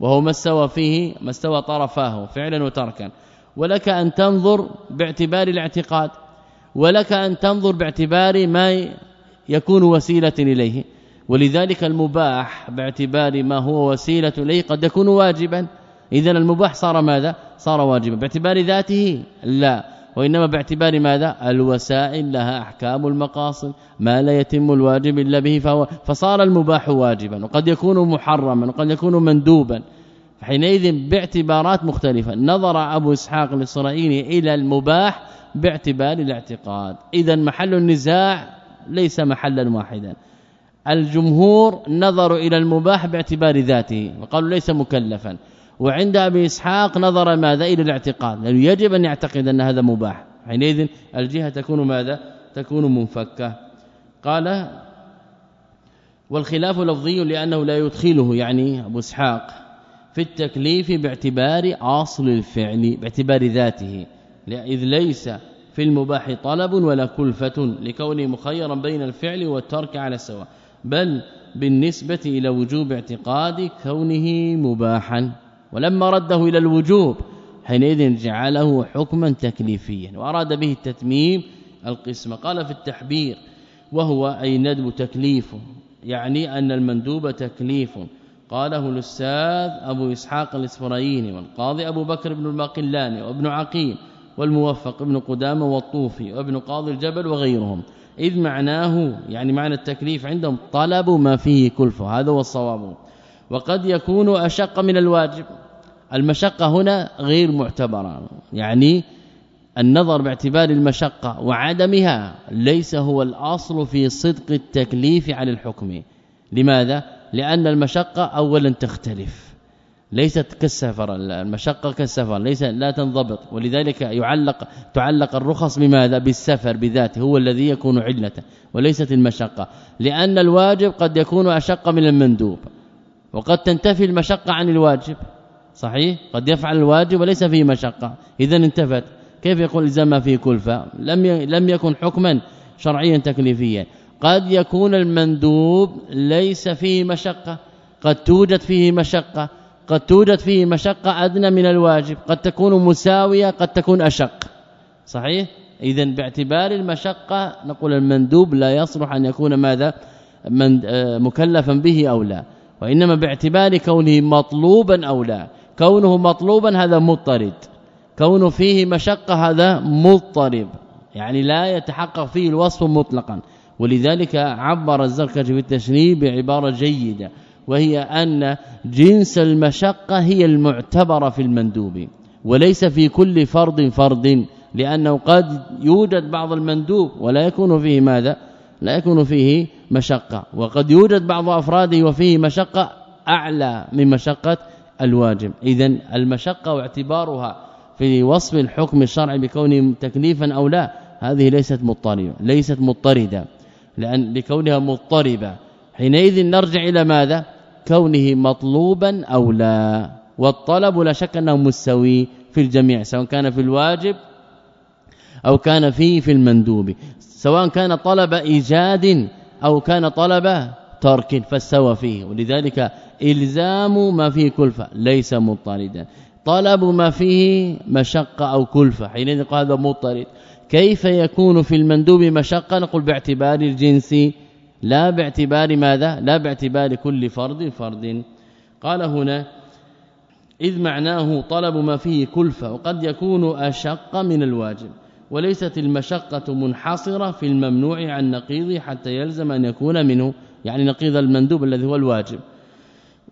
S2: وهو ما استوى فيه ما استوى طرفاه فعلا وتركا. ولك أن تنظر باعتبار الاعتقاد ولك أن تنظر باعتبار ما يكون وسيلة إليه. ولذلك المباح باعتبار ما هو وسيلة إليه قد يكون واجبا اذا المباح صار ماذا؟ صار واجبا. باعتبار ذاته؟ لا. وإنما باعتبار ماذا؟ الوسائل لها أحكام المقاصد ما لا يتم الواجب إلا به فهو فصار المباح واجبا وقد يكون محرما وقد يكون مندوبا. حينئذ باعتبارات مختلفة. نظر أبو إسحاق الإسرائيلي إلى المباح باعتبار الاعتقاد. اذا محل النزاع ليس محلا واحدا. الجمهور نظروا إلى المباح باعتبار ذاته وقالوا ليس مكلفا. وعند أبي إسحاق نظر ماذا إلى الاعتقاد؟ لأنه يجب أن يعتقد أن هذا مباح. حينئذ الجهة تكون ماذا؟ تكون منفكة. قال والخلاف لفظي لأنه لا يدخله. يعني أبو إسحاق في التكليف باعتبار أصل الفعل باعتبار ذاته اذ ليس في المباح طلب ولا كلفة لكونه مخيرا بين الفعل والترك على السواء بل بالنسبة إلى وجوب اعتقاد كونه مباحا. ولما رده إلى الوجوب حينئذ جعله حكما تكليفيا وأراد به التتميم القسم. قال في التحبير وهو أي ندب تكليف يعني أن المندوب تكليف. قاله الأستاذ أبو إسحاق الاسفرايني والقاضي أبو بكر بن المقلاني وابن عقيل والموفق ابن قدامة والطوفي وابن قاضي الجبل وغيرهم. إذ معناه يعني معنى التكليف عندهم طلب ما فيه كلفه هذا هو الصواب. وقد يكون أشق من الواجب. المشقة هنا غير معتبرة يعني النظر باعتبار المشقة وعدمها ليس هو الأصل في صدق التكليف على الحكم. لماذا؟ لأن المشقة اولا تختلف. ليست كالسفر المشقة كالسفر ليس لا تنضبط. ولذلك يعلق تعلق الرخص بماذا؟ بالسفر بذاته هو الذي يكون عله وليست المشقة. لأن الواجب قد يكون أشق من المندوب. وقد تنتفي المشقة عن الواجب. صحيح؟ قد يفعل الواجب وليس فيه مشقة. إذا انتفت. كيف يقول الزام ما فيه كلفة؟ لم لم يكن حكما شرعيا تكليفيا. قد يكون المندوب ليس فيه مشقة. قد توجد فيه مشقة. قد توجد فيه مشقة أدنى من الواجب. قد تكون مساوية قد تكون أشق. صحيح؟ اذا باعتبار المشقة نقول المندوب لا يصلح أن يكون ماذا؟ آه، مكلفا به أو لا. وإنما باعتبار كونه مطلوبا أو لا. كونه مطلوبا هذا مضطرد. كونه فيه مشقة هذا مضطرب. يعني لا يتحقق فيه الوصف مطلقا. ولذلك عبر الزركشي في التشنيب بعبارة جيدة وهي أن جنس المشقة هي المعتبرة في المندوب وليس في كل فرض فرض لأنه قد يوجد بعض المندوب ولا يكون فيه ماذا؟ لا يكون فيه مشقة. وقد يوجد بعض افراده وفيه مشقة أعلى من مشقة الواجب. اذا المشقة واعتبارها في وصف الحكم الشرعي بكونه تكليفا أو لا هذه ليست مضطربة ليست مضطردة. لأن لكونها مضطربة حينئذ نرجع إلى ماذا؟ كونه مطلوبا أو لا. والطلب لا شك أنه مستوي في الجميع سواء كان في الواجب أو كان فيه في المندوب. سواء كان طلب إيجاد أو كان طلب ترك فاستوى فيه. ولذلك إلزام ما فيه كلفه ليس مضطردا طلب ما فيه مشقة أو كلفه حينئذ قال هذا مضطرد كيف يكون في المندوب مشقة؟ نقول باعتبار الجنس. لا باعتبار ماذا؟ لا باعتبار كل فرد فرد. قال هنا إذ معناه طلب ما فيه كلفه وقد يكون أشق من الواجب. وليست المشقة منحصرة في الممنوع عن نقيضه حتى يلزم أن يكون منه يعني نقيض المندوب الذي هو الواجب.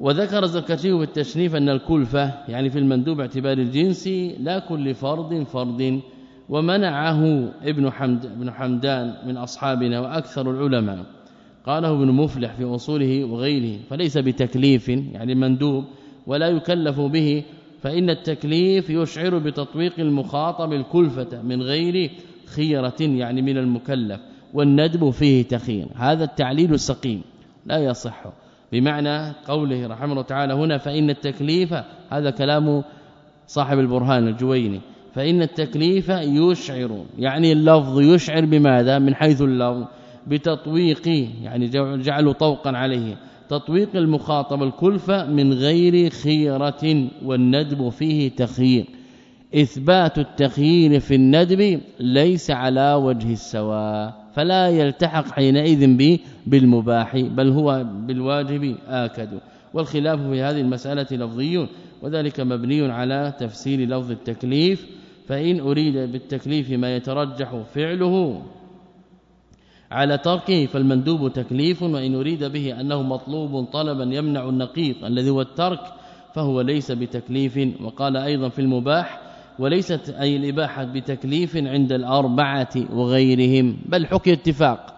S2: وذكر الزكريا بالتشريف أن الكلفة يعني في المندوب اعتبار الجنس لا كل فرض فرض ومنعه ابن حمد ابن حمدان من أصحابنا وأكثر العلماء. قاله ابن مفلح في أصوله وغيره فليس بتكليف يعني مندوب ولا يكلف به فإن التكليف يشعر بتطبيق المخاطب الكلفة من غير خيرة يعني من المكلف والندب فيه تخير. هذا التعليل السقيم لا يصح. بمعنى قوله رحمه الله تعالى هنا فإن التكليف هذا كلام صاحب البرهان الجويني فإن التكليف يشعر يعني اللفظ يشعر بماذا؟ من حيث اللفظ بتطويق يعني جعلوا طوقا عليه. تطويق المخاطب الكلفة من غير خيرة والندب فيه تخيير. إثبات التخيير في الندب ليس على وجه السواء فلا يلتحق حينئذ به بالمباح بل هو بالواجب آكد. والخلاف في هذه المسألة لفظي وذلك مبني على تفسير لفظ التكليف. فإن أريد بالتكليف ما يترجح فعله على تركه فالمندوب تكليف وإن أريد به أنه مطلوب طلبا يمنع النقيض الذي هو الترك فهو ليس بتكليف. وقال أيضا في المباح وليست أي الإباحة بتكليف عند الأربعة وغيرهم بل حكي اتفاق.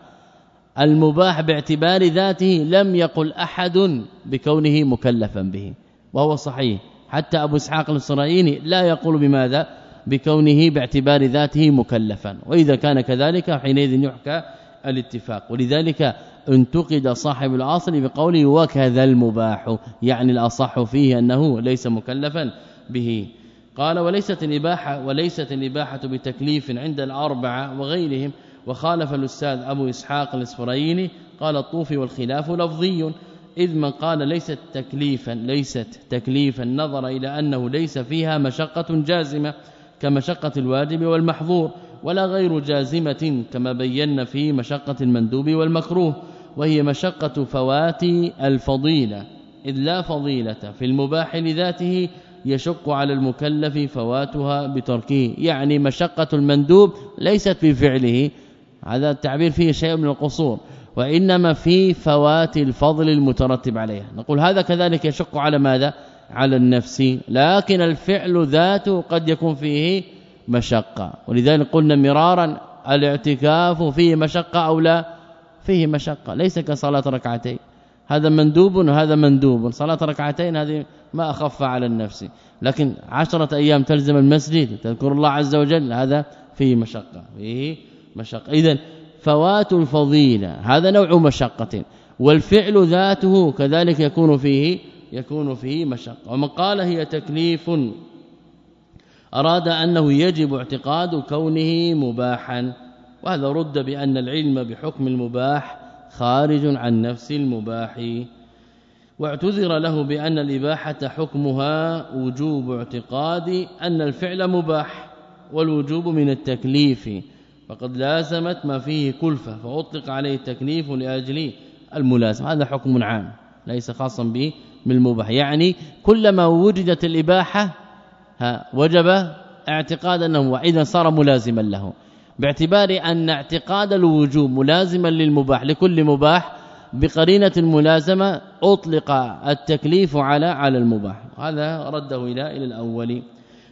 S2: المباح باعتبار ذاته لم يقل أحد بكونه مكلفا به. وهو صحيح. حتى أبو إسحاق الإسرائيلي لا يقول بماذا؟ بكونه باعتبار ذاته مكلفا. وإذا كان كذلك حينئذ يحكى الاتفاق. ولذلك انتقد صاحب الأصل بقوله وكذا المباح يعني الأصح فيه أنه ليس مكلفا به. قال وليست الإباحة وليست الإباحة بتكليف عند الأربعة وغيرهم وخالف الأستاذ أبو إسحاق الاسفرايني قال الطوفي والخلاف لفظي إذ من قال ليست تكليفا ليست تكليفا نظر إلى أنه ليس فيها مشقة جازمة كمشقة الواجب والمحظور ولا غير جازمة كما بينا في مشقة المندوب والمكروه وهي مشقة فوات الفضيلة إذ لا فضيلة في المباح لذاته يشق على المكلف فواتها بتركه. يعني مشقة المندوب ليست بفعله هذا التعبير فيه شيء من القصور وإنما في فوات الفضل المترتب عليها. نقول هذا كذلك يشق على ماذا؟ على النفس. لكن الفعل ذاته قد يكون فيه مشقة. ولذلك قلنا مرارا الاعتكاف فيه مشقة أو لا؟ فيه مشقة. ليس كصلاة ركعتين. هذا مندوب وهذا مندوب. صلاة ركعتين هذه ما أخف على النفس. لكن عشرة أيام تلزم المسجد تذكر الله عز وجل هذا فيه مشقة. فيه مشقة. اذا فوات الفضيلة. هذا نوع مشقة. والفعل ذاته كذلك يكون فيه يكون فيه مشقة. ومن قال هي تكليف أراد أنه يجب اعتقاد كونه مباحا وهذا رد بأن العلم بحكم المباح خارج عن نفس المباح. واعتذر له بأن الإباحة حكمها وجوب اعتقاد أن الفعل مباح والوجوب من التكليف. فقد لازمت ما فيه كلفة فأطلق عليه التكليف لأجل الملازمة. هذا حكم عام ليس خاصا به بالمباح. يعني كلما وجدت الإباحة ها وجب اعتقاد انه وإذا صار ملازما له. باعتبار أن اعتقاد الوجوب ملازما للمباح لكل مباح بقرينة الملازمه أطلق التكليف على على المباح. هذا رده إلى إلى الأول.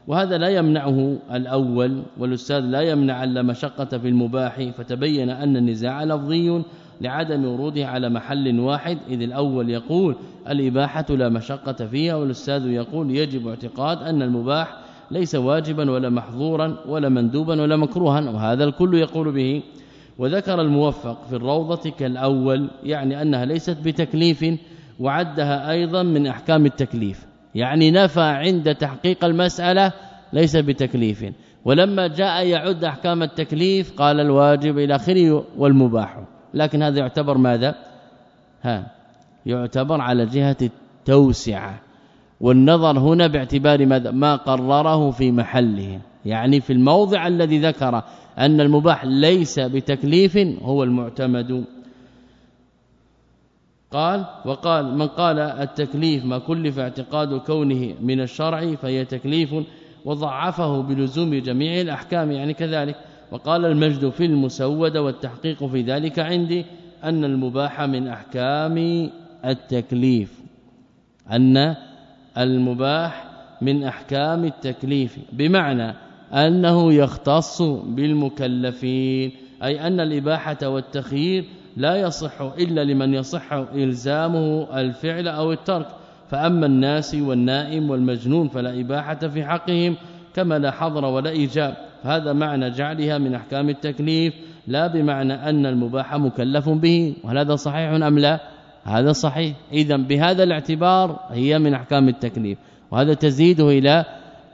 S2: وهذا لا يمنعه الأول والأستاذ لا يمنع الا مشقة في المباح فتبين أن النزاع لفظي لعدم وروده على محل واحد إذ الأول يقول الإباحة لا مشقة فيها والأستاذ يقول يجب اعتقاد أن المباح ليس واجبا ولا محظورا ولا مندوبا ولا مكروها وهذا الكل يقول به. وذكر الموفق في الروضة كالأول يعني أنها ليست بتكليف وعدها أيضا من أحكام التكليف. يعني نفى عند تحقيق المسألة ليس بتكليف. ولما جاء يعد أحكام التكليف قال الواجب إلى آخره والمباح. لكن هذا يعتبر ماذا؟ ها يعتبر على جهة التوسعة. والنظر هنا باعتبار ماذا؟ ما قرره في محله. يعني في الموضع الذي ذكر أن المباح ليس بتكليف هو المعتمد. قال وقال من قال التكليف ما كلف اعتقاد كونه من الشرع فهي تكليف وضعفه بلزوم جميع الأحكام. يعني كذلك وقال المجد في المسودة والتحقيق في ذلك عندي أن المباح من أحكام التكليف أن المباح من أحكام التكليف بمعنى أنه يختص بالمكلفين أي أن الإباحة والتخيير لا يصح إلا لمن يصح إلزامه الفعل أو الترك. فأما الناس والنائم والمجنون فلا إباحة في حقهم كما لا حظر ولا إيجاب. هذا معنى جعلها من أحكام التكليف لا بمعنى أن المباح مكلف به. وهل هذا صحيح أم لا؟ هذا صحيح. اذا بهذا الاعتبار هي من أحكام التكليف. وهذا تزيده إلى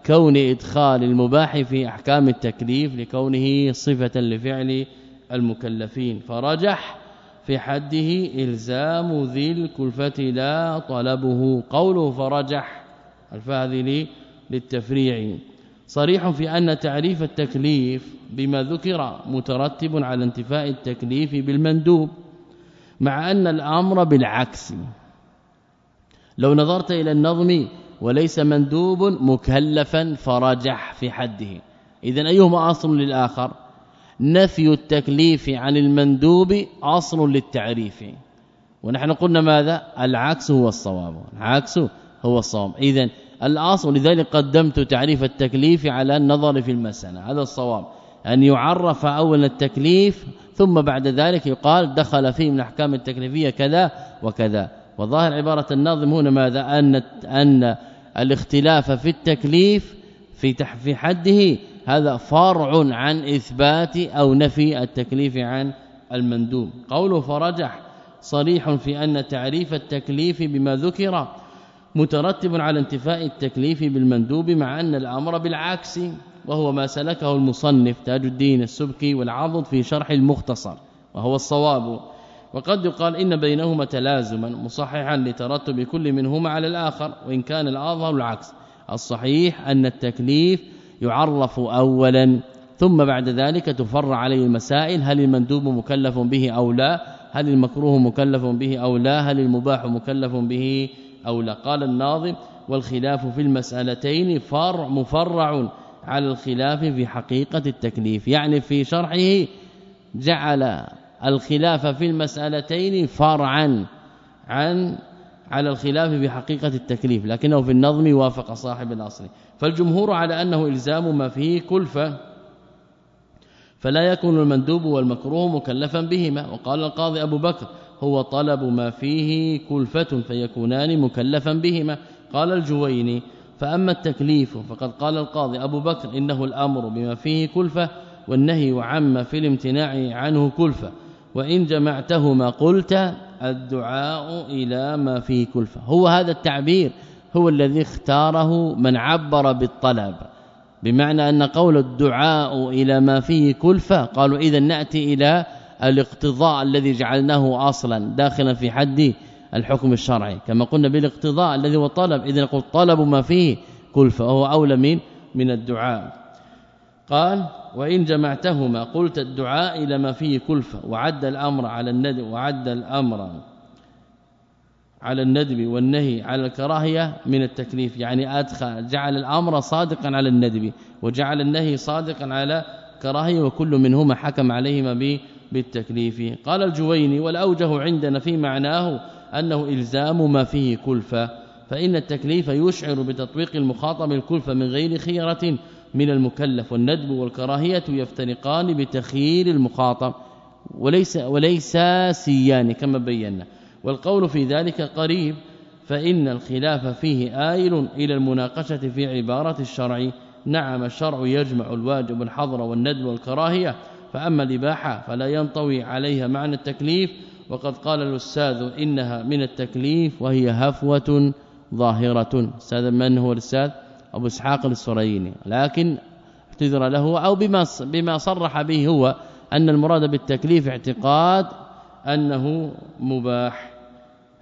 S2: كون إدخال المباح في أحكام التكليف لكونه صفة لفعل المكلفين. فرجح في حده إلزام ذي الكلفة لا طلبه. قوله فرجح الفاذ للتفريع. صريح في أن تعريف التكليف بما ذكر مترتب على انتفاء التكليف بالمندوب مع أن الأمر بالعكس. لو نظرت إلى النظم وليس مندوب مكلفا فرجح في حده. اذا أيهما أصل للآخر؟ نفي التكليف عن المندوب أصل للتعريف. ونحن قلنا ماذا؟ العكس هو الصواب. العكس هو الصواب. اذا الأصل لذلك قدمت تعريف التكليف على النظر في المسألة. هذا الصواب. أن يعرف اولا التكليف ثم بعد ذلك يقال دخل فيه من الأحكام التكليفية كذا وكذا. وظاهر عبارة الناظم هنا ماذا؟ أن أن الاختلاف في التكليف في في حده هذا فرع عن إثبات أو نفي التكليف عن المندوب. قوله فرجح صريح في أن تعريف التكليف بما ذكر مترتب على انتفاء التكليف بالمندوب مع أن الأمر بالعكس وهو ما سلكه المصنف تاج الدين السبكي والعضد في شرح المختصر وهو الصواب. وقد يقال إن بينهما تلازما مصححا لترتب كل منهما على الآخر وإن كان الأظهر العكس. الصحيح أن التكليف يعرف اولا ثم بعد ذلك تفرع عليه المسائل هل المندوب مكلف به أو لا؟ هل المكروه مكلف به أو لا؟ هل المباح مكلف به؟ أو لا. قال الناظم والخلاف في المسألتين فرع مفرع على الخلاف في حقيقة التكليف. يعني في شرحه جعل الخلاف في المسألتين فرعا عن على الخلاف في حقيقة التكليف لكنه في النظم وافق صاحب الأصل. فالجمهور على أنه إلزام ما فيه كلفة فلا يكون المندوب والمكروه مكلفا بهما. وقال القاضي أبو بكر هو طلب ما فيه كلفة فيكونان مكلفا بهما. قال الجويني فأما التكليف فقد قال القاضي أبو بكر إنه الأمر بما فيه كلفة والنهي عما في الامتناع عنه كلفة. وإن جمعتهما قلت الدعاء إلى ما فيه كلفة. هو هذا التعبير هو الذي اختاره من عبر بالطلب. بمعنى أن قول الدعاء إلى ما فيه كلفة قالوا إذا نأتي إلى الاقتضاء الذي جعلناه أصلا داخلا في حد الحكم الشرعي. كما قلنا بالاقتضاء الذي هو طلب اذا نقول طلب ما فيه كلفة وهو أولى من من الدعاء. قال وإن جمعتهما قلت الدعاء إلى ما فيه كلفة وعد الأمر على الندب وعد الأمر على الندب والنهي على الكراهية من التكليف. يعني أدخل جعل الأمر صادقا على الندب وجعل النهي صادقا على كراهية وكل منهما حكم عليهما بالتكليف. قال الجويني والأوجه عندنا في معناه أنه إلزام ما فيه كلفة فإن التكليف يشعر بتطبيق المخاطب الكلفة من غير خيرة من المكلف. والندب والكراهية يفترقان بتخيير المخاطب وليس وليس سيان كما بينا. والقول في ذلك قريب فإن الخلاف فيه آيل إلى المناقشة في عبارة الشرع. نعم الشرع يجمع الواجب الحظر والندب والكراهية فأما الإباحة فلا ينطوي عليها معنى التكليف وقد قال الأستاذ إنها من التكليف وهي هفوة ظاهرة. أستاذ من هو الأستاذ؟ أبو إسحاق السريني. لكن اعتذر له أو بما بما صرح به هو أن المراد بالتكليف اعتقاد أنه مباح.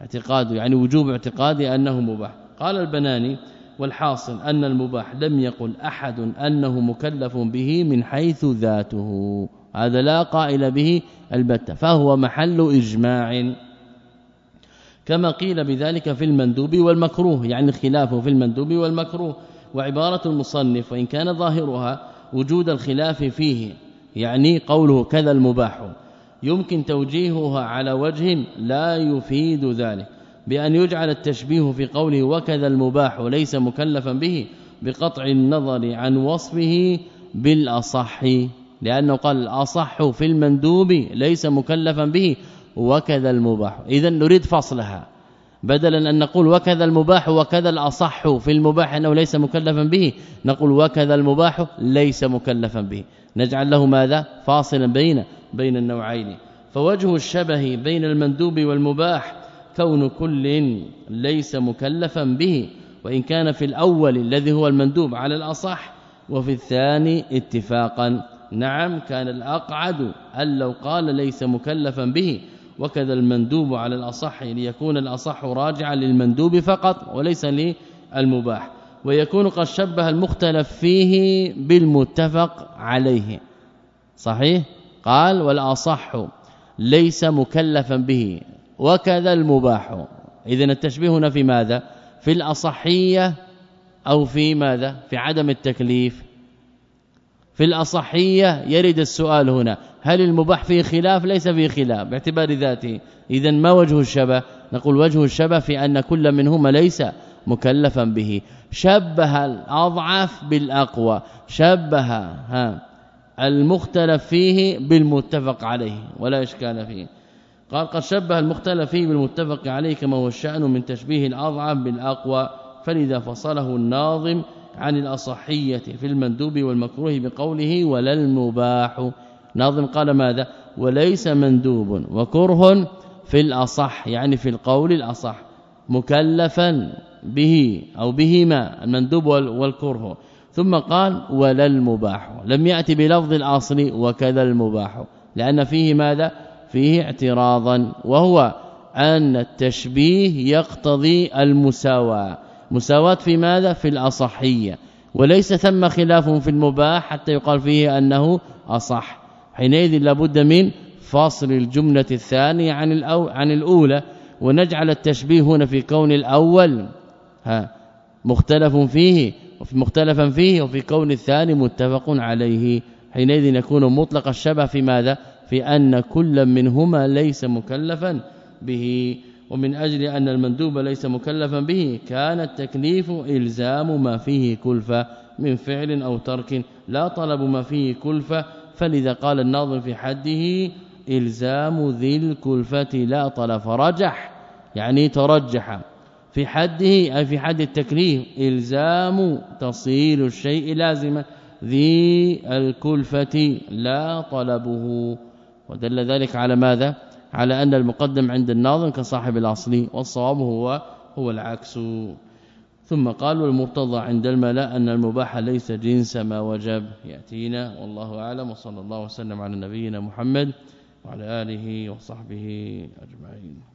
S2: اعتقاد يعني وجوب اعتقاد أنه مباح. قال البناني والحاصل أن المباح لم يقل أحد أنه مكلف به من حيث ذاته. هذا لا قائل به البتة فهو محل إجماع. كما قيل بذلك في المندوب والمكروه يعني خلافه في المندوب والمكروه. وعبارة المصنف وإن كان ظاهرها وجود الخلاف فيه يعني قوله كذا المباح يمكن توجيهها على وجه لا يفيد ذلك. بأن يجعل التشبيه في قوله وكذا المباح ليس مكلفا به بقطع النظر عن وصفه بالأصح. لأنه قال الاصح في المندوب ليس مكلفا به وكذا المباح. اذا نريد فصلها. بدلا أن نقول وكذا المباح وكذا الأصح في المباح أنه ليس مكلفا به نقول وكذا المباح ليس مكلفا به. نجعل له ماذا؟ فاصلا بين بين النوعين. فوجه الشبه بين المندوب والمباح كون كل ليس مكلفا به وإن كان في الأول الذي هو المندوب على الأصح وفي الثاني اتفاقا نعم كان الأقعد أن لو قال ليس مكلفا به وكذا المندوب على الأصح ليكون الأصح راجعا للمندوب فقط وليس للمباح. ويكون قد شبه المختلف فيه بالمتفق عليه. صحيح؟ قال والأصح ليس مكلفا به وكذا المباح. اذا التشبيه هنا في ماذا؟ في الأصحية أو في ماذا؟ في عدم التكليف. في الأصحية يرد السؤال هنا هل المباح فيه خلاف؟ ليس فيه خلاف باعتبار ذاته. اذا ما وجه الشبه؟ نقول وجه الشبه في أن كل منهما ليس مكلفا به. شبه الأضعف بالأقوى شبه ها المختلف فيه بالمتفق عليه ولا إشكال فيه. قال قد شبه المختلف فيه بالمتفق عليه كما هو الشأن من تشبيه الأضعف بالأقوى فلذا فصله الناظم عن الأصحية في المندوب والمكروه بقوله ولا المباح. ناظم قال ماذا؟ وليس مندوب وكره في الأصح يعني في القول الأصح مكلفا به أو بهما المندوب والكره. ثم قال ولا المباح. لم يأتي بلفظ الأصل وكذا المباح لأن فيه ماذا؟ فيه اعتراضا وهو أن التشبيه يقتضي المساواة. مساواة في ماذا؟ في الأصحية. وليس ثم خلاف في المباح حتى يقال فيه أنه أصح. حينئذ لابد من فاصل الجملة الثانية عن الأو عن الأولى ونجعل التشبيه هنا في كون الأول. ها مختلف فيه وفي مختلفا فيه وفي كون الثاني متفق عليه. حينئذ يكون مطلق الشبه في ماذا؟ في أن كل منهما ليس مكلفا به. ومن أجل أن المندوب ليس مكلفا به كان التكليف إلزام ما فيه كلفة من فعل أو ترك لا طلب ما فيه كلفة. فلذا قال الناظم في حده إلزام ذي الكلفة لا طلب فرجح يعني ترجح. في حده أي في حد التكليف إلزام تصيل الشيء لازما ذي الكلفة لا طلبه. ودل ذلك على ماذا؟ على أن المقدم عند الناظم كصاحب الأصل والصواب هو هو العكس. ثم قال والمرتضى عند الملا أن المباح ليس جنس ما وجب. يأتينا والله أعلم وصلى الله وسلم على نبينا محمد وعلى آله وصحبه أجمعين.